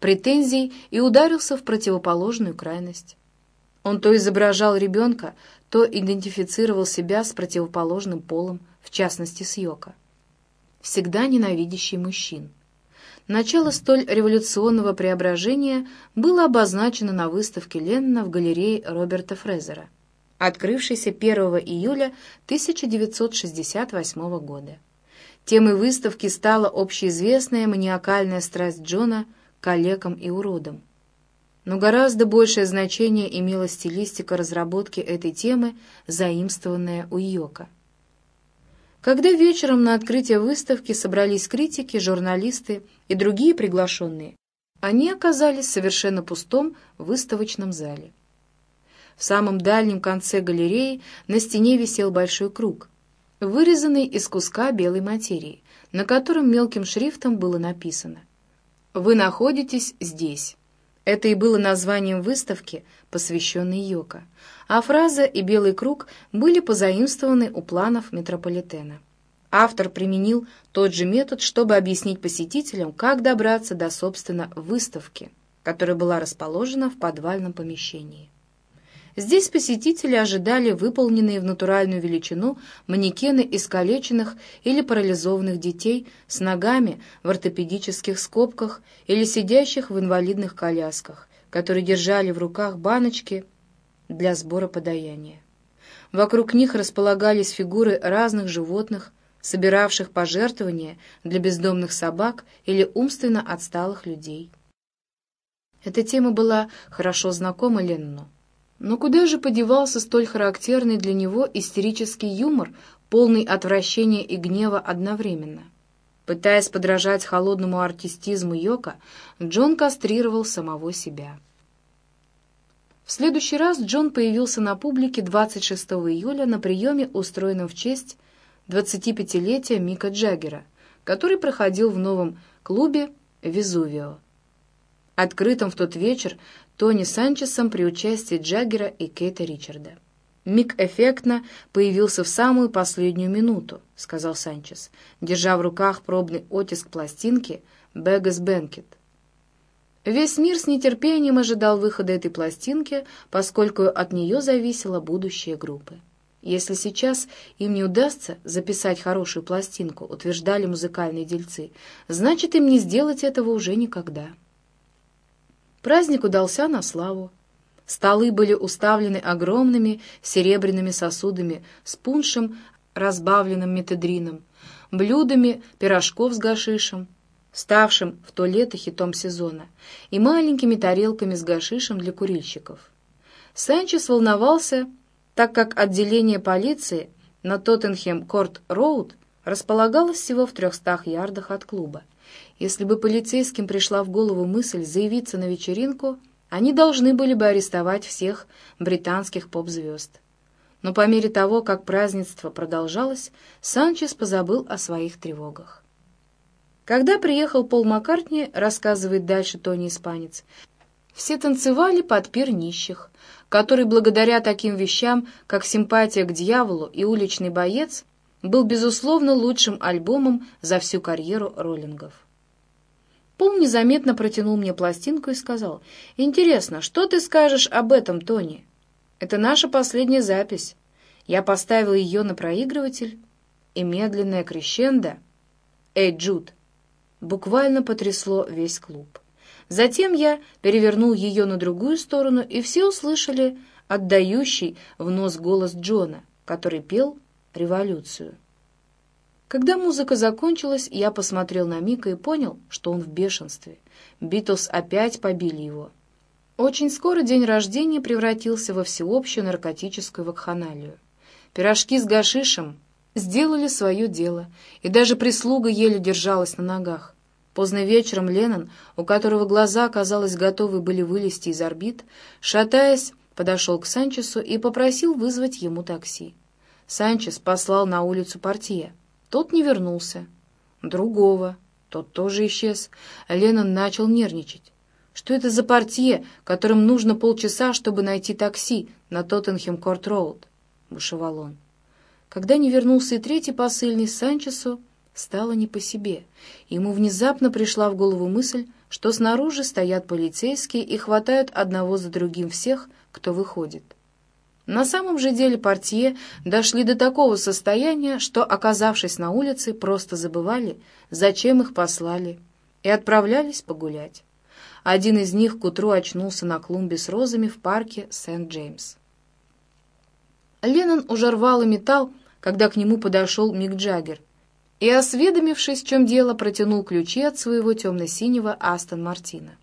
претензий и ударился в противоположную крайность. Он то изображал ребенка, то идентифицировал себя с противоположным полом, в частности с Йоко. Всегда ненавидящий мужчин. Начало столь революционного преображения было обозначено на выставке Леннона в галерее Роберта Фрезера, открывшейся 1 июля 1968 года. Темой выставки стала общеизвестная маниакальная страсть Джона к коллегам и уродам. Но гораздо большее значение имела стилистика разработки этой темы, заимствованная у Йока. Когда вечером на открытие выставки собрались критики, журналисты и другие приглашенные, они оказались совершенно пустом выставочном зале. В самом дальнем конце галереи на стене висел большой круг, вырезанный из куска белой материи, на котором мелким шрифтом было написано «Вы находитесь здесь». Это и было названием выставки, посвященной Йоко, а фраза и белый круг были позаимствованы у планов метрополитена. Автор применил тот же метод, чтобы объяснить посетителям, как добраться до, собственно, выставки, которая была расположена в подвальном помещении. Здесь посетители ожидали выполненные в натуральную величину манекены искалеченных или парализованных детей с ногами в ортопедических скобках или сидящих в инвалидных колясках, которые держали в руках баночки для сбора подаяния. Вокруг них располагались фигуры разных животных, собиравших пожертвования для бездомных собак или умственно отсталых людей. Эта тема была хорошо знакома Ленну. Но куда же подевался столь характерный для него истерический юмор, полный отвращения и гнева одновременно? Пытаясь подражать холодному артистизму Йока, Джон кастрировал самого себя. В следующий раз Джон появился на публике 26 июля на приеме, устроенном в честь 25-летия Мика Джаггера, который проходил в новом клубе «Везувио», открытом в тот вечер Тони Санчесом при участии Джаггера и Кейта Ричарда. «Мик эффектно появился в самую последнюю минуту», — сказал Санчес, держа в руках пробный оттиск пластинки «Бэгас Бенкет». Весь мир с нетерпением ожидал выхода этой пластинки, поскольку от нее зависело будущее группы. Если сейчас им не удастся записать хорошую пластинку, утверждали музыкальные дельцы, значит, им не сделать этого уже никогда. Праздник удался на славу. Столы были уставлены огромными серебряными сосудами с пуншем, разбавленным метедрином, блюдами пирожков с гашишем, ставшим в то лето хитом сезона, и маленькими тарелками с гашишем для курильщиков. Санчес волновался, так как отделение полиции на Тоттенхем-Корт-Роуд располагалось всего в трехстах ярдах от клуба. Если бы полицейским пришла в голову мысль заявиться на вечеринку, они должны были бы арестовать всех британских поп-звезд. Но по мере того, как празднество продолжалось, Санчес позабыл о своих тревогах. Когда приехал Пол Маккартни, рассказывает дальше Тони Испанец, все танцевали под пир нищих, который благодаря таким вещам, как «Симпатия к дьяволу» и «Уличный боец», был, безусловно, лучшим альбомом за всю карьеру роллингов. Пол незаметно протянул мне пластинку и сказал, «Интересно, что ты скажешь об этом, Тони? Это наша последняя запись. Я поставил ее на проигрыватель, и медленная крещендо «Эй, Джуд!» буквально потрясло весь клуб. Затем я перевернул ее на другую сторону, и все услышали отдающий в нос голос Джона, который пел «Революцию». Когда музыка закончилась, я посмотрел на Мика и понял, что он в бешенстве. Битлз опять побили его. Очень скоро день рождения превратился во всеобщую наркотическую вакханалию. Пирожки с гашишем сделали свое дело, и даже прислуга еле держалась на ногах. Поздно вечером Леннон, у которого глаза, казалось, готовы были вылезти из орбит, шатаясь подошел к Санчесу и попросил вызвать ему такси. Санчес послал на улицу портье. Тот не вернулся. Другого. Тот тоже исчез. Леннон начал нервничать. Что это за портье, которым нужно полчаса, чтобы найти такси на Тоттенхем-Корт-Роуд? — бушевал он. Когда не вернулся и третий посыльный Санчесу, стало не по себе. Ему внезапно пришла в голову мысль, что снаружи стоят полицейские и хватают одного за другим всех, кто выходит. На самом же деле портье дошли до такого состояния, что, оказавшись на улице, просто забывали, зачем их послали, и отправлялись погулять. Один из них к утру очнулся на клумбе с розами в парке Сент-Джеймс. Леннон уже рвал и металл, когда к нему подошел Мик Джаггер и, осведомившись, в чем дело, протянул ключи от своего темно-синего Астон Мартина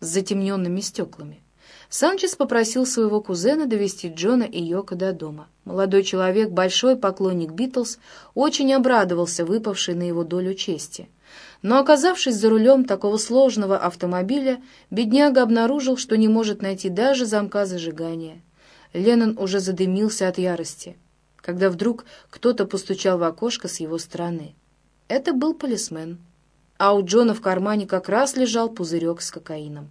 с затемненными стеклами. Санчес попросил своего кузена довести Джона и Йока до дома. Молодой человек, большой поклонник Битлз, очень обрадовался выпавшей на его долю чести. Но, оказавшись за рулем такого сложного автомобиля, бедняга обнаружил, что не может найти даже замка зажигания. Леннон уже задымился от ярости, когда вдруг кто-то постучал в окошко с его стороны. Это был полисмен. А у Джона в кармане как раз лежал пузырек с кокаином.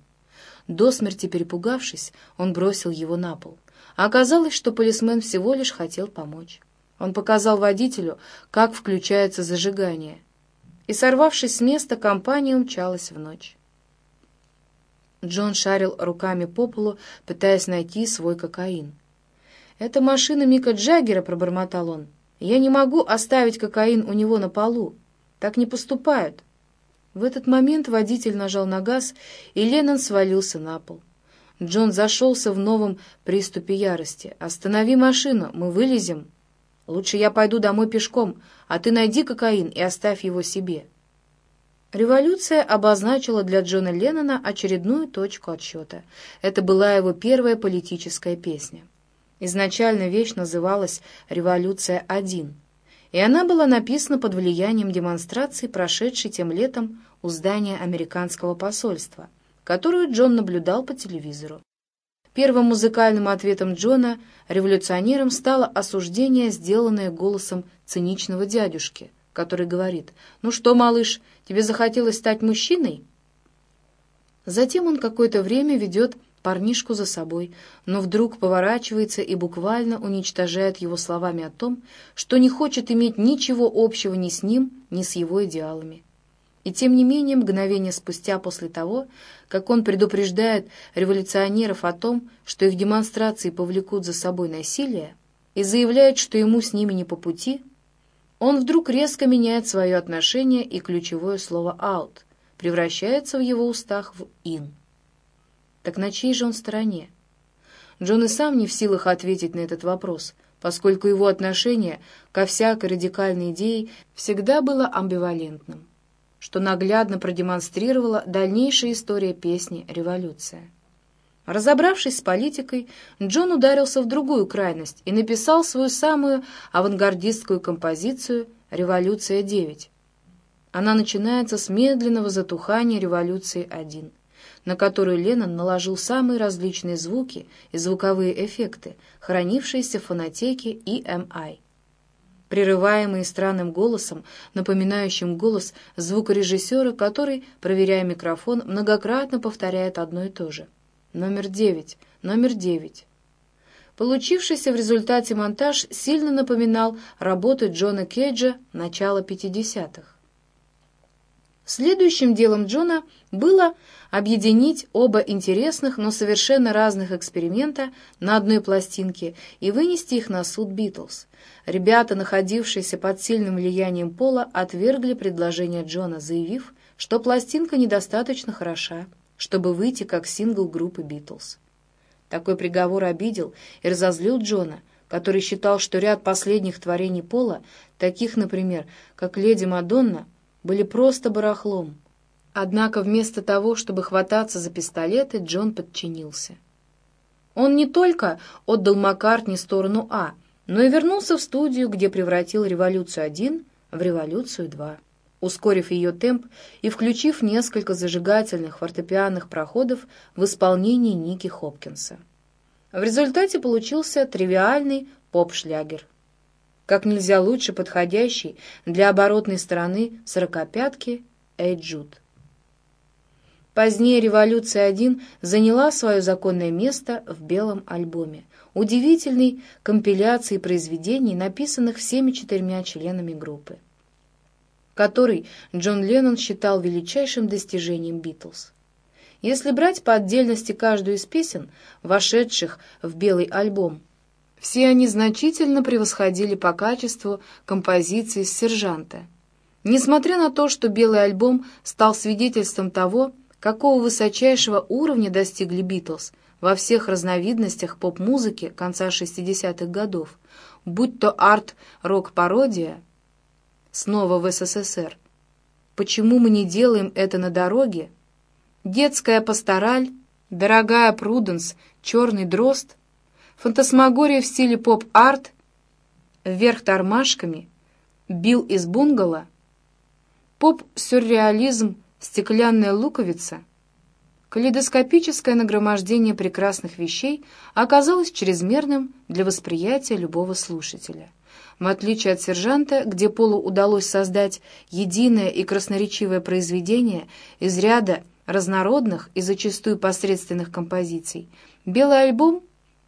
До смерти перепугавшись, он бросил его на пол. А оказалось, что полисмен всего лишь хотел помочь. Он показал водителю, как включается зажигание, и, сорвавшись с места, компания умчалась в ночь. Джон шарил руками по полу, пытаясь найти свой кокаин. «Это машина Мика Джаггера», — пробормотал он. «Я не могу оставить кокаин у него на полу. Так не поступают». В этот момент водитель нажал на газ, и Леннон свалился на пол. Джон зашелся в новом приступе ярости. «Останови машину, мы вылезем». Лучше я пойду домой пешком, а ты найди кокаин и оставь его себе». Революция обозначила для Джона Леннона очередную точку отсчета. Это была его первая политическая песня. Изначально вещь называлась «Революция-1», и она была написана под влиянием демонстрации, прошедшей тем летом у здания американского посольства, которую Джон наблюдал по телевизору. Первым музыкальным ответом Джона революционером стало осуждение, сделанное голосом циничного дядюшки, который говорит «Ну что, малыш, тебе захотелось стать мужчиной?» Затем он какое-то время ведет парнишку за собой, но вдруг поворачивается и буквально уничтожает его словами о том, что не хочет иметь ничего общего ни с ним, ни с его идеалами. И тем не менее, мгновение спустя после того, как он предупреждает революционеров о том, что их демонстрации повлекут за собой насилие, и заявляет, что ему с ними не по пути, он вдруг резко меняет свое отношение и ключевое слово «out» превращается в его устах в «in». Так на чьей же он стороне? Джон и сам не в силах ответить на этот вопрос, поскольку его отношение ко всякой радикальной идее всегда было амбивалентным что наглядно продемонстрировала дальнейшая история песни «Революция». Разобравшись с политикой, Джон ударился в другую крайность и написал свою самую авангардистскую композицию «Революция-9». Она начинается с медленного затухания «Революции-1», на которую Леннон наложил самые различные звуки и звуковые эффекты, хранившиеся в фонотеке EMI прерываемые странным голосом, напоминающим голос звукорежиссера, который, проверяя микрофон, многократно повторяет одно и то же. Номер девять, номер девять. Получившийся в результате монтаж сильно напоминал работы Джона Кейджа начала 50-х. Следующим делом Джона было объединить оба интересных, но совершенно разных эксперимента на одной пластинке и вынести их на суд Битлз. Ребята, находившиеся под сильным влиянием Пола, отвергли предложение Джона, заявив, что пластинка недостаточно хороша, чтобы выйти как сингл группы Битлз. Такой приговор обидел и разозлил Джона, который считал, что ряд последних творений Пола, таких, например, как «Леди Мадонна», были просто барахлом. Однако вместо того, чтобы хвататься за пистолеты, Джон подчинился. Он не только отдал Маккартни сторону А, но и вернулся в студию, где превратил «Революцию-1» в «Революцию-2». ускорив ее темп и включив несколько зажигательных фортепианных проходов в исполнении Ники Хопкинса. В результате получился тривиальный поп-шлягер, как нельзя лучше подходящий для оборотной стороны сорокопятки «Эй, Джуд». Позднее «Революция-1» заняла свое законное место в белом альбоме, удивительной компиляции произведений, написанных всеми четырьмя членами группы который Джон Леннон считал величайшим достижением Битлз. Если брать по отдельности каждую из песен, вошедших в белый альбом, все они значительно превосходили по качеству композиции «Сержанта». Несмотря на то, что белый альбом стал свидетельством того, какого высочайшего уровня достигли Битлз во всех разновидностях поп-музыки конца 60-х годов, будь то арт-рок-пародия, снова в СССР. Почему мы не делаем это на дороге? Детская пастораль, дорогая Пруденс, черный дрозд, фантасмагория в стиле поп-арт, вверх тормашками, бил из бунгало, поп-сюрреализм, стеклянная луковица — Калейдоскопическое нагромождение прекрасных вещей оказалось чрезмерным для восприятия любого слушателя. В отличие от «Сержанта», где Полу удалось создать единое и красноречивое произведение из ряда разнородных и зачастую посредственных композиций, «Белый альбом»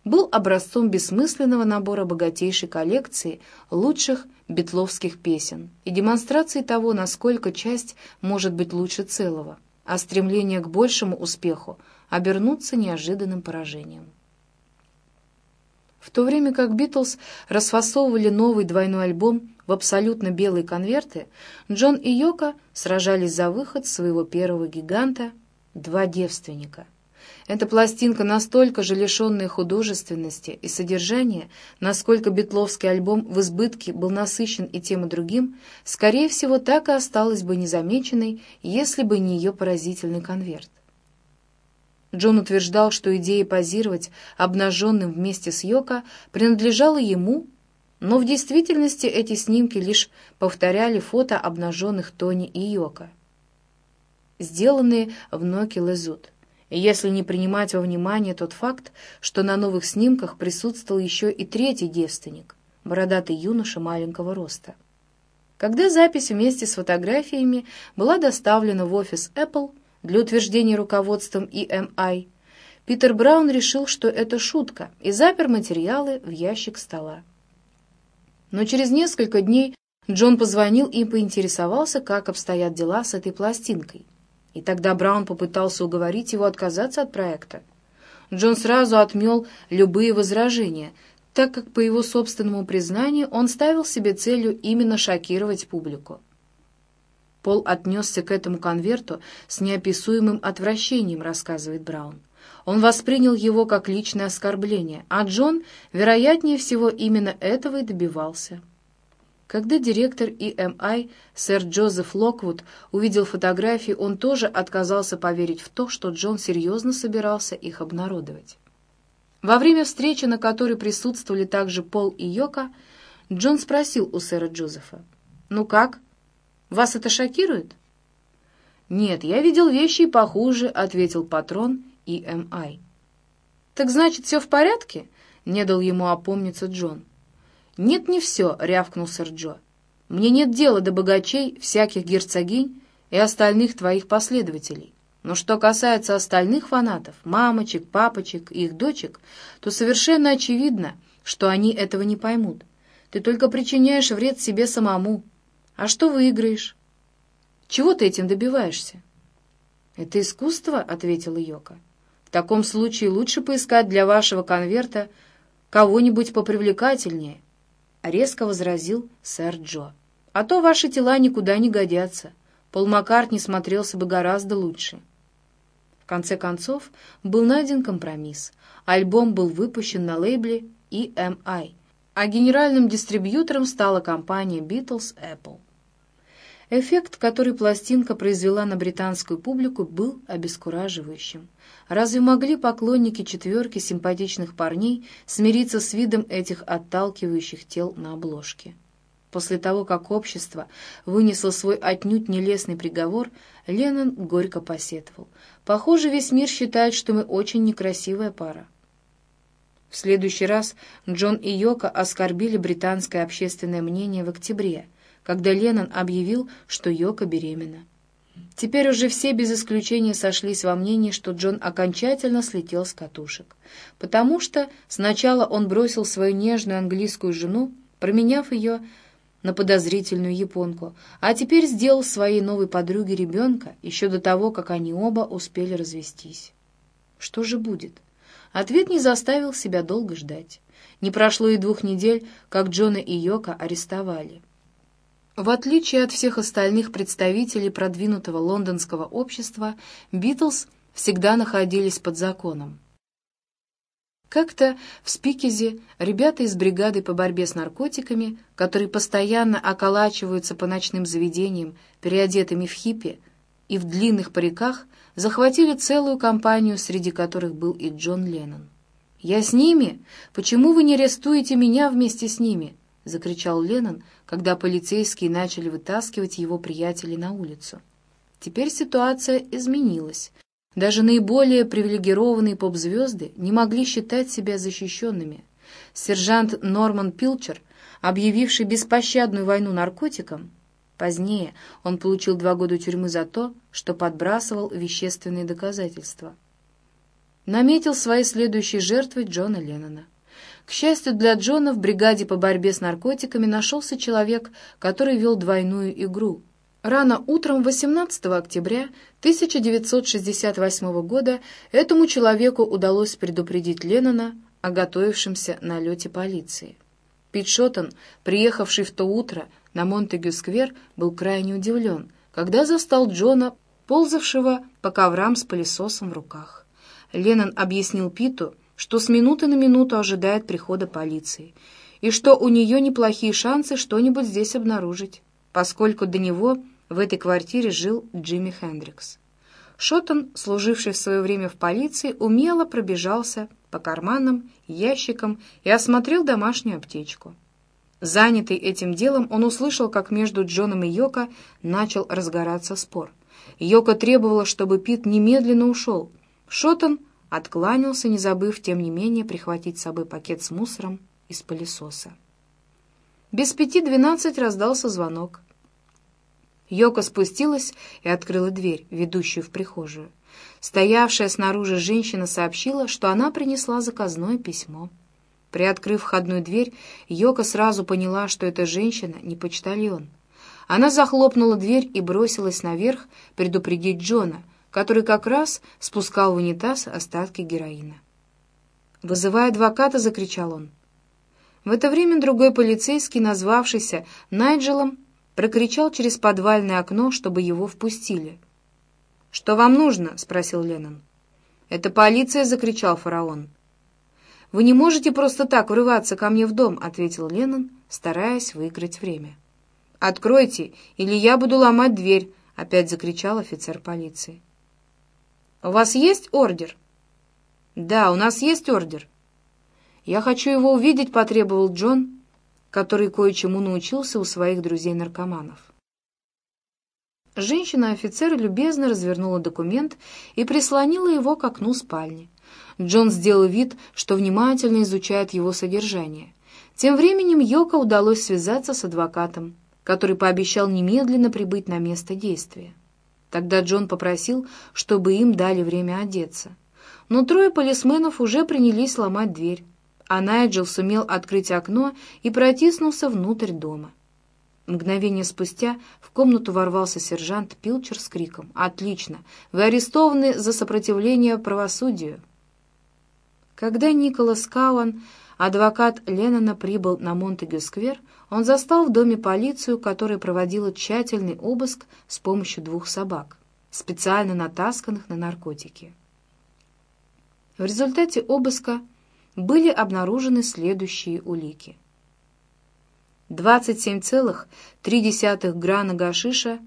был образцом бессмысленного набора богатейшей коллекции лучших битловских песен и демонстрацией того, насколько часть может быть лучше целого, а стремление к большему успеху обернуться неожиданным поражением. В то время как «Битлз» расфасовывали новый двойной альбом в абсолютно белые конверты, Джон и Йока сражались за выход своего первого гиганта «Два девственника». Эта пластинка настолько же лишенная художественности и содержания, насколько битловский альбом в избытке был насыщен и тем и другим, скорее всего, так и осталась бы незамеченной, если бы не ее поразительный конверт. Джон утверждал, что идея позировать обнаженным вместе с Йоко принадлежала ему, но в действительности эти снимки лишь повторяли фото обнаженных Тони и Йоко, сделанные в Ноки Лезут. Если не принимать во внимание тот факт, что на новых снимках присутствовал еще и третий девственник, бородатый юноша маленького роста. Когда запись вместе с фотографиями была доставлена в офис Apple, для утверждения руководством EMI, Питер Браун решил, что это шутка, и запер материалы в ящик стола. Но через несколько дней Джон позвонил и поинтересовался, как обстоят дела с этой пластинкой. И тогда Браун попытался уговорить его отказаться от проекта. Джон сразу отмел любые возражения, так как, по его собственному признанию, он ставил себе целью именно шокировать публику. Пол отнесся к этому конверту с неописуемым отвращением, рассказывает Браун. Он воспринял его как личное оскорбление, а Джон, вероятнее всего, именно этого и добивался. Когда директор EMI, сэр Джозеф Локвуд, увидел фотографии, он тоже отказался поверить в то, что Джон серьезно собирался их обнародовать. Во время встречи, на которой присутствовали также Пол и Йока, Джон спросил у сэра Джозефа, «Ну как, вас это шокирует?» «Нет, я видел вещи и похуже», — ответил патрон EMI. «Так значит, все в порядке?» — не дал ему опомниться Джон. «Нет, не все», — рявкнул сэр Джо. «Мне нет дела до богачей, всяких герцогинь и остальных твоих последователей. Но что касается остальных фанатов, мамочек, папочек и их дочек, то совершенно очевидно, что они этого не поймут. Ты только причиняешь вред себе самому, а что выиграешь? Чего ты этим добиваешься? Это искусство, — ответила Йока. В таком случае лучше поискать для вашего конверта кого-нибудь попривлекательнее, — резко возразил сэр Джо. А то ваши тела никуда не годятся. Пол Маккартни смотрелся бы гораздо лучше. В конце концов, был найден компромисс. Альбом был выпущен на лейбле EMI, а генеральным дистрибьютором стала компания Beatles Apple. Эффект, который пластинка произвела на британскую публику, был обескураживающим. Разве могли поклонники четверки симпатичных парней смириться с видом этих отталкивающих тел на обложке? После того, как общество вынесло свой отнюдь нелестный приговор, Леннон горько посетовал. «Похоже, весь мир считает, что мы очень некрасивая пара». В следующий раз Джон и Йока оскорбили британское общественное мнение в октябре, когда Леннон объявил, что Йока беременна. Теперь уже все без исключения сошлись во мнении, что Джон окончательно слетел с катушек, потому что сначала он бросил свою нежную английскую жену, променяв ее на подозрительную японку, а теперь сделал своей новой подруге ребенка еще до того, как они оба успели развестись. Что же будет? Ответ не заставил себя долго ждать. Не прошло и двух недель, как Джона и Йока арестовали. В отличие от всех остальных представителей продвинутого лондонского общества, Битлз всегда находились под законом. Как-то в Спикезе ребята из бригады по борьбе с наркотиками, которые постоянно околачиваются по ночным заведениям, переодетыми в хиппи и в длинных париках, захватили целую компанию, среди которых был и Джон Леннон. «Я с ними? Почему вы не арестуете меня вместе с ними?» — закричал Леннон, когда полицейские начали вытаскивать его приятелей на улицу. Теперь ситуация изменилась. Даже наиболее привилегированные поп-звезды не могли считать себя защищенными. Сержант Норман Пилчер, объявивший беспощадную войну наркотикам, позднее он получил два года тюрьмы за то, что подбрасывал вещественные доказательства. Наметил своей следующей жертвой Джона Леннона. К счастью для Джона, в бригаде по борьбе с наркотиками нашелся человек, который вел двойную игру. Рано утром 18 октября 1968 года этому человеку удалось предупредить Леннона о готовившемся налете полиции. Пит Шоттон, приехавший в то утро на Монтегю-сквер, был крайне удивлен, когда застал Джона, ползавшего по коврам с пылесосом в руках. Леннон объяснил Питу, что с минуты на минуту ожидает прихода полиции, и что у нее неплохие шансы что-нибудь здесь обнаружить, поскольку до него в этой квартире жил Джимми Хендрикс. Шоттон, служивший в свое время в полиции, умело пробежался по карманам, ящикам и осмотрел домашнюю аптечку. Занятый этим делом, он услышал, как между Джоном и Йоко начал разгораться спор. Йоко требовала, чтобы Пит немедленно ушел. Шоттон откланялся, не забыв, тем не менее, прихватить с собой пакет с мусором из пылесоса. Без пяти двенадцать раздался звонок. Йока спустилась и открыла дверь, ведущую в прихожую. Стоявшая снаружи женщина сообщила, что она принесла заказное письмо. Приоткрыв входную дверь, Йока сразу поняла, что эта женщина не почтальон. Она захлопнула дверь и бросилась наверх предупредить Джона — который как раз спускал в унитаз остатки героина. Вызывая адвоката, закричал он. В это время другой полицейский, назвавшийся Найджелом, прокричал через подвальное окно, чтобы его впустили. «Что вам нужно?» — спросил Леннон. «Это полиция!» — закричал фараон. «Вы не можете просто так врываться ко мне в дом», — ответил Леннон, стараясь выиграть время. «Откройте, или я буду ломать дверь», — опять закричал офицер полиции. «У вас есть ордер?» «Да, у нас есть ордер». «Я хочу его увидеть», — потребовал Джон, который кое-чему научился у своих друзей-наркоманов. Женщина-офицер любезно развернула документ и прислонила его к окну спальни. Джон сделал вид, что внимательно изучает его содержание. Тем временем Йока удалось связаться с адвокатом, который пообещал немедленно прибыть на место действия. Тогда Джон попросил, чтобы им дали время одеться. Но трое полисменов уже принялись ломать дверь, а Найджел сумел открыть окно и протиснулся внутрь дома. Мгновение спустя в комнату ворвался сержант Пилчер с криком «Отлично! Вы арестованы за сопротивление правосудию!» Когда Николас Кауан, адвокат Леннона, прибыл на Монтегю-сквер, он застал в доме полицию, которая проводила тщательный обыск с помощью двух собак, специально натасканных на наркотики. В результате обыска были обнаружены следующие улики. 27,3 грана гашиша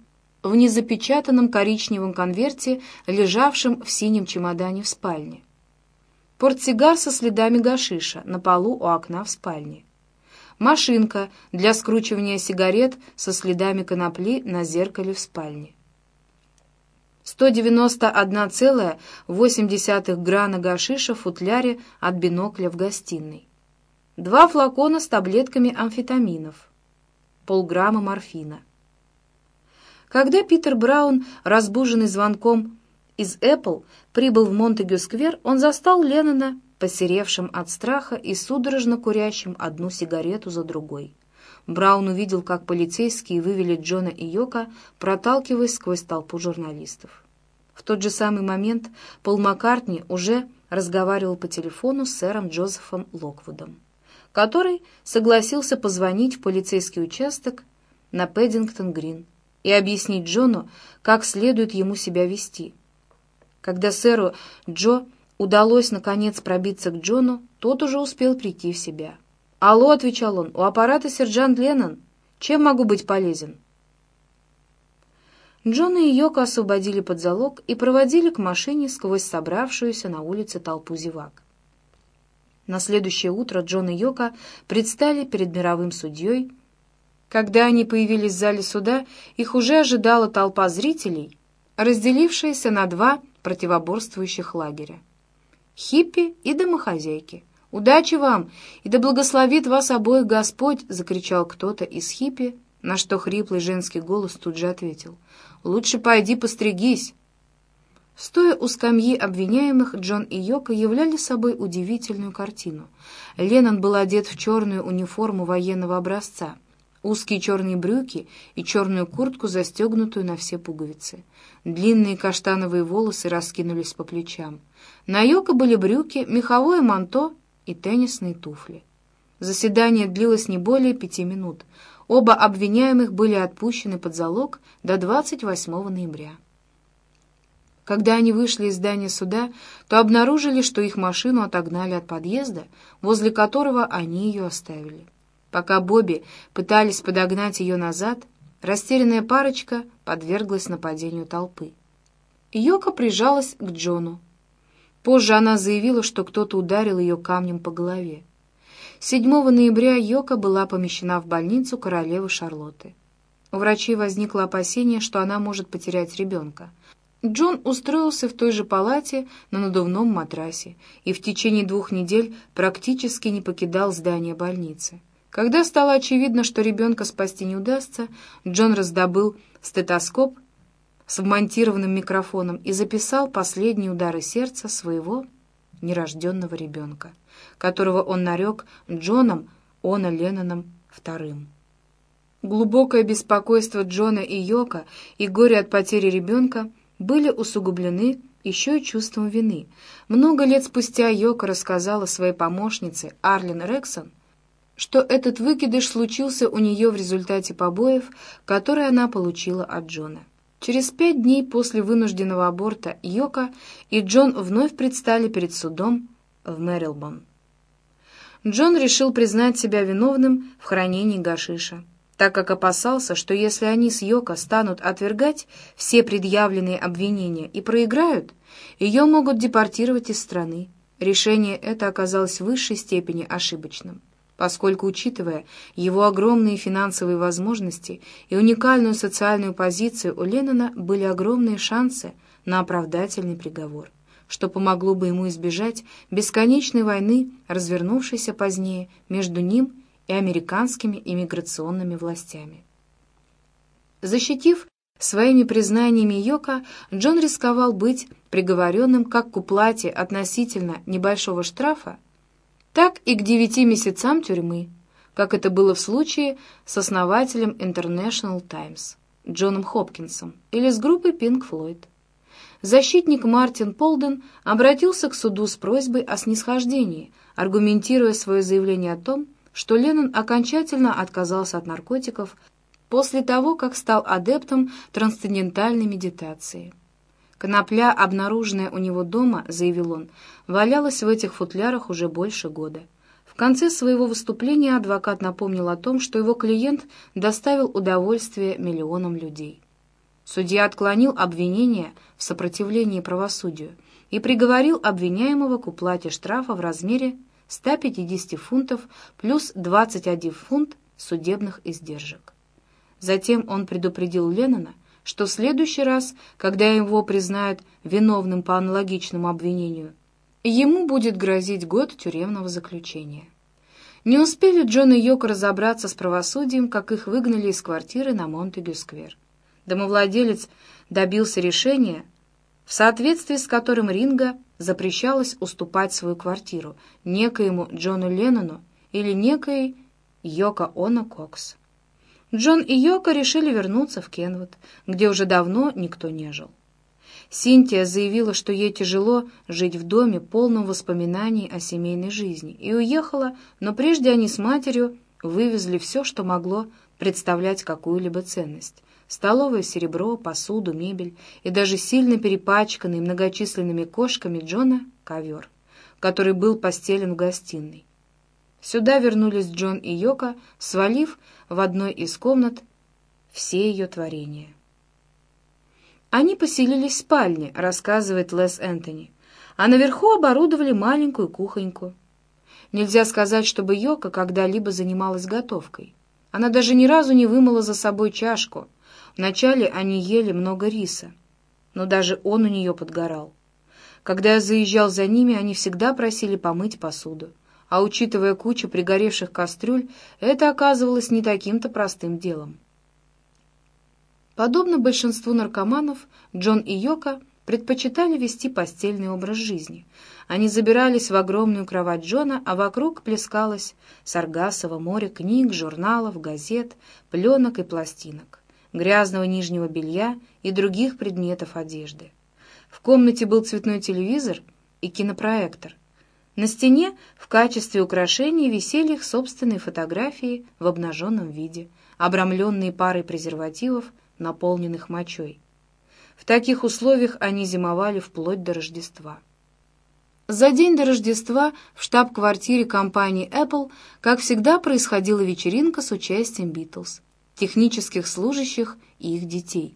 в незапечатанном коричневом конверте, лежавшем в синем чемодане в спальне. Портсигар со следами гашиша на полу у окна в спальне машинка для скручивания сигарет со следами конопли на зеркале в спальне. 191,8 грана гашиша в футляре от бинокля в гостиной. Два флакона с таблетками амфетаминов. Полграмма морфина. Когда Питер Браун, разбуженный звонком из Apple, прибыл в Монтегю-сквер, он застал Леннона посеревшим от страха и судорожно курящим одну сигарету за другой. Браун увидел, как полицейские вывели Джона и Йока, проталкиваясь сквозь толпу журналистов. В тот же самый момент Пол Маккартни уже разговаривал по телефону с сэром Джозефом Локвудом, который согласился позвонить в полицейский участок на Пэддингтон-Грин и объяснить Джону, как следует ему себя вести. Когда сэру Джо удалось, наконец, пробиться к Джону, тот уже успел прийти в себя. «Алло», — отвечал он, — «у аппарата сержант Леннон. Чем могу быть полезен?» Джона и Йока освободили под залог и проводили к машине сквозь собравшуюся на улице толпу зевак. На следующее утро Джон и Йока предстали перед мировым судьей. Когда они появились в зале суда, их уже ожидала толпа зрителей, разделившаяся на два противоборствующих лагеря. Хиппи и домохозяйки — «Удачи вам! И да благословит вас обоих Господь!» — закричал кто-то из хиппи, на что хриплый женский голос тут же ответил. «Лучше пойди постригись!» Стоя у скамьи обвиняемых, Джон и Йока являли собой удивительную картину. Леннон был одет в черную униформу военного образца, узкие черные брюки и черную куртку, застегнутую на все пуговицы. Длинные каштановые волосы раскинулись по плечам. На Йока были брюки, меховое манто и теннисные туфли. Заседание длилось не более пяти минут. Оба обвиняемых были отпущены под залог до 28 ноября. Когда они вышли из здания суда, то обнаружили, что их машину отогнали от подъезда, возле которого они ее оставили. Пока Бобби пытались подогнать ее назад, растерянная парочка подверглась нападению толпы. Йока прижалась к Джону, Позже она заявила, что кто-то ударил ее камнем по голове. 7 ноября Йока была помещена в больницу королевы Шарлотты. У врачей возникло опасение, что она может потерять ребенка. Джон устроился в той же палате на надувном матрасе и в течение двух недель практически не покидал здание больницы. Когда стало очевидно, что ребенка спасти не удастся, Джон раздобыл стетоскоп с вмонтированным микрофоном и записал последние удары сердца своего нерожденного ребенка, которого он нарек Джоном Она Ленноном вторым. Глубокое беспокойство Джона и Йока и горе от потери ребенка были усугублены еще и чувством вины. Много лет спустя Йока рассказала своей помощнице Арлен Рексон, что этот выкидыш случился у нее в результате побоев, которые она получила от Джона. Через пять дней после вынужденного аборта Йока и Джон вновь предстали перед судом в Мэрилбон. Джон решил признать себя виновным в хранении гашиша, так как опасался, что если они с Йока станут отвергать все предъявленные обвинения и проиграют, ее могут депортировать из страны. Решение это оказалось в высшей степени ошибочным поскольку, учитывая его огромные финансовые возможности и уникальную социальную позицию, у Леннона были огромные шансы на оправдательный приговор, что помогло бы ему избежать бесконечной войны, развернувшейся позднее между ним и американскими иммиграционными властями. Защитив своими признаниями Йока, Джон рисковал быть приговоренным как к уплате относительно небольшого штрафа, так и к девяти месяцам тюрьмы, как это было в случае с основателем International Times Джоном Хопкинсом или с группой Pink Floyd. Защитник Мартин Полден обратился к суду с просьбой о снисхождении, аргументируя свое заявление о том, что Леннон окончательно отказался от наркотиков после того, как стал адептом трансцендентальной медитации. Конопля, обнаруженная у него дома, заявил он, валялась в этих футлярах уже больше года. В конце своего выступления адвокат напомнил о том, что его клиент доставил удовольствие миллионам людей. Судья отклонил обвинение в сопротивлении правосудию и приговорил обвиняемого к уплате штрафа в размере 150 фунтов плюс 21 фунт судебных издержек. Затем он предупредил Леннона, что в следующий раз, когда его признают виновным по аналогичному обвинению, ему будет грозить год тюремного заключения. Не успели Джон и Йоко разобраться с правосудием, как их выгнали из квартиры на Монтегю-сквер. Домовладелец добился решения, в соответствии с которым Ринга запрещалось уступать свою квартиру некоему Джону Леннону или некой Йоко Оно Кокс. Джон и Йоко решили вернуться в Кенвуд, где уже давно никто не жил. Синтия заявила, что ей тяжело жить в доме, полном воспоминаний о семейной жизни, и уехала, но прежде они с матерью вывезли все, что могло представлять какую-либо ценность. Столовое серебро, посуду, мебель и даже сильно перепачканный многочисленными кошками Джона ковер, который был постелен в гостиной. Сюда вернулись Джон и Йока, свалив в одной из комнат все ее творения. Они поселились в спальне, рассказывает Лес Энтони, а наверху оборудовали маленькую кухоньку. Нельзя сказать, чтобы Йока когда-либо занималась готовкой. Она даже ни разу не вымыла за собой чашку. Вначале они ели много риса, но даже он у нее подгорал. Когда я заезжал за ними, они всегда просили помыть посуду а учитывая кучу пригоревших кастрюль, это оказывалось не таким-то простым делом. Подобно большинству наркоманов, Джон и Йока предпочитали вести постельный образ жизни. Они забирались в огромную кровать Джона, а вокруг плескалось саргасово море книг, журналов, газет, пленок и пластинок, грязного нижнего белья и других предметов одежды. В комнате был цветной телевизор и кинопроектор, на стене в качестве украшения висели их собственные фотографии в обнаженном виде, обрамленные парой презервативов, наполненных мочой. В таких условиях они зимовали вплоть до Рождества. За день до Рождества в штаб-квартире компании Apple, как всегда, происходила вечеринка с участием Битлз, технических служащих и их детей.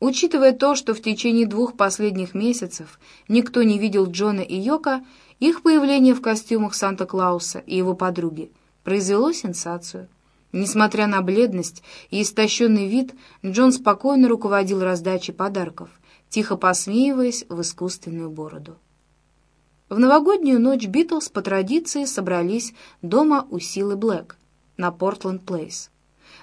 Учитывая то, что в течение двух последних месяцев никто не видел Джона и Йока, их появление в костюмах Санта-Клауса и его подруги произвело сенсацию. Несмотря на бледность и истощенный вид, Джон спокойно руководил раздачей подарков, тихо посмеиваясь в искусственную бороду. В новогоднюю ночь Битлз по традиции собрались дома у Силы Блэк на Портленд-Плейс.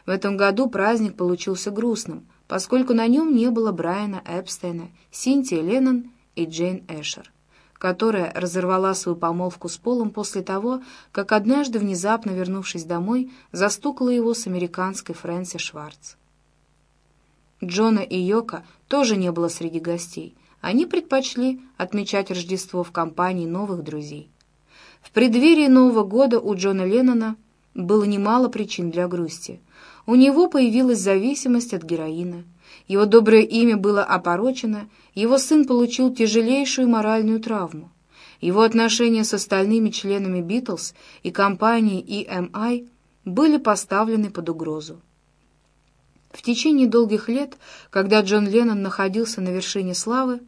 В этом году праздник получился грустным, поскольку на нем не было Брайана Эпстейна, Синтии Леннон и Джейн Эшер которая разорвала свою помолвку с Полом после того, как однажды, внезапно вернувшись домой, застукала его с американской Фрэнси Шварц. Джона и Йока тоже не было среди гостей. Они предпочли отмечать Рождество в компании новых друзей. В преддверии Нового года у Джона Леннона было немало причин для грусти. У него появилась зависимость от героина – его доброе имя было опорочено, его сын получил тяжелейшую моральную травму. Его отношения с остальными членами «Битлз» и компанией EMI были поставлены под угрозу. В течение долгих лет, когда Джон Леннон находился на вершине славы,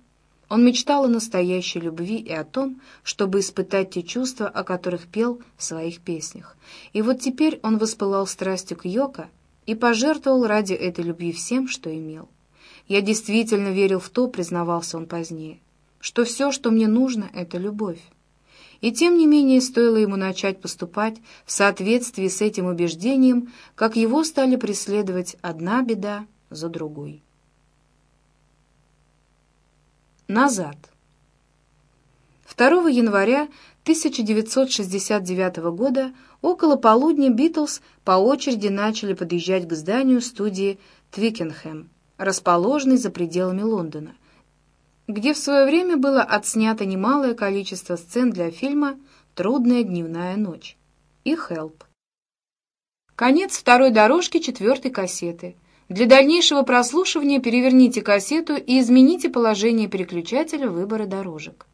он мечтал о настоящей любви и о том, чтобы испытать те чувства, о которых пел в своих песнях. И вот теперь он воспылал страстью к Йоко и пожертвовал ради этой любви всем, что имел. Я действительно верил в то, признавался он позднее, что все, что мне нужно, — это любовь. И тем не менее стоило ему начать поступать в соответствии с этим убеждением, как его стали преследовать одна беда за другой. Назад. 2 января 1969 года около полудня Битлз по очереди начали подъезжать к зданию студии Твикенхэм, расположенной за пределами Лондона, где в свое время было отснято немалое количество сцен для фильма «Трудная дневная ночь» и «Хелп». Конец второй дорожки четвертой кассеты. Для дальнейшего прослушивания переверните кассету и измените положение переключателя выбора дорожек.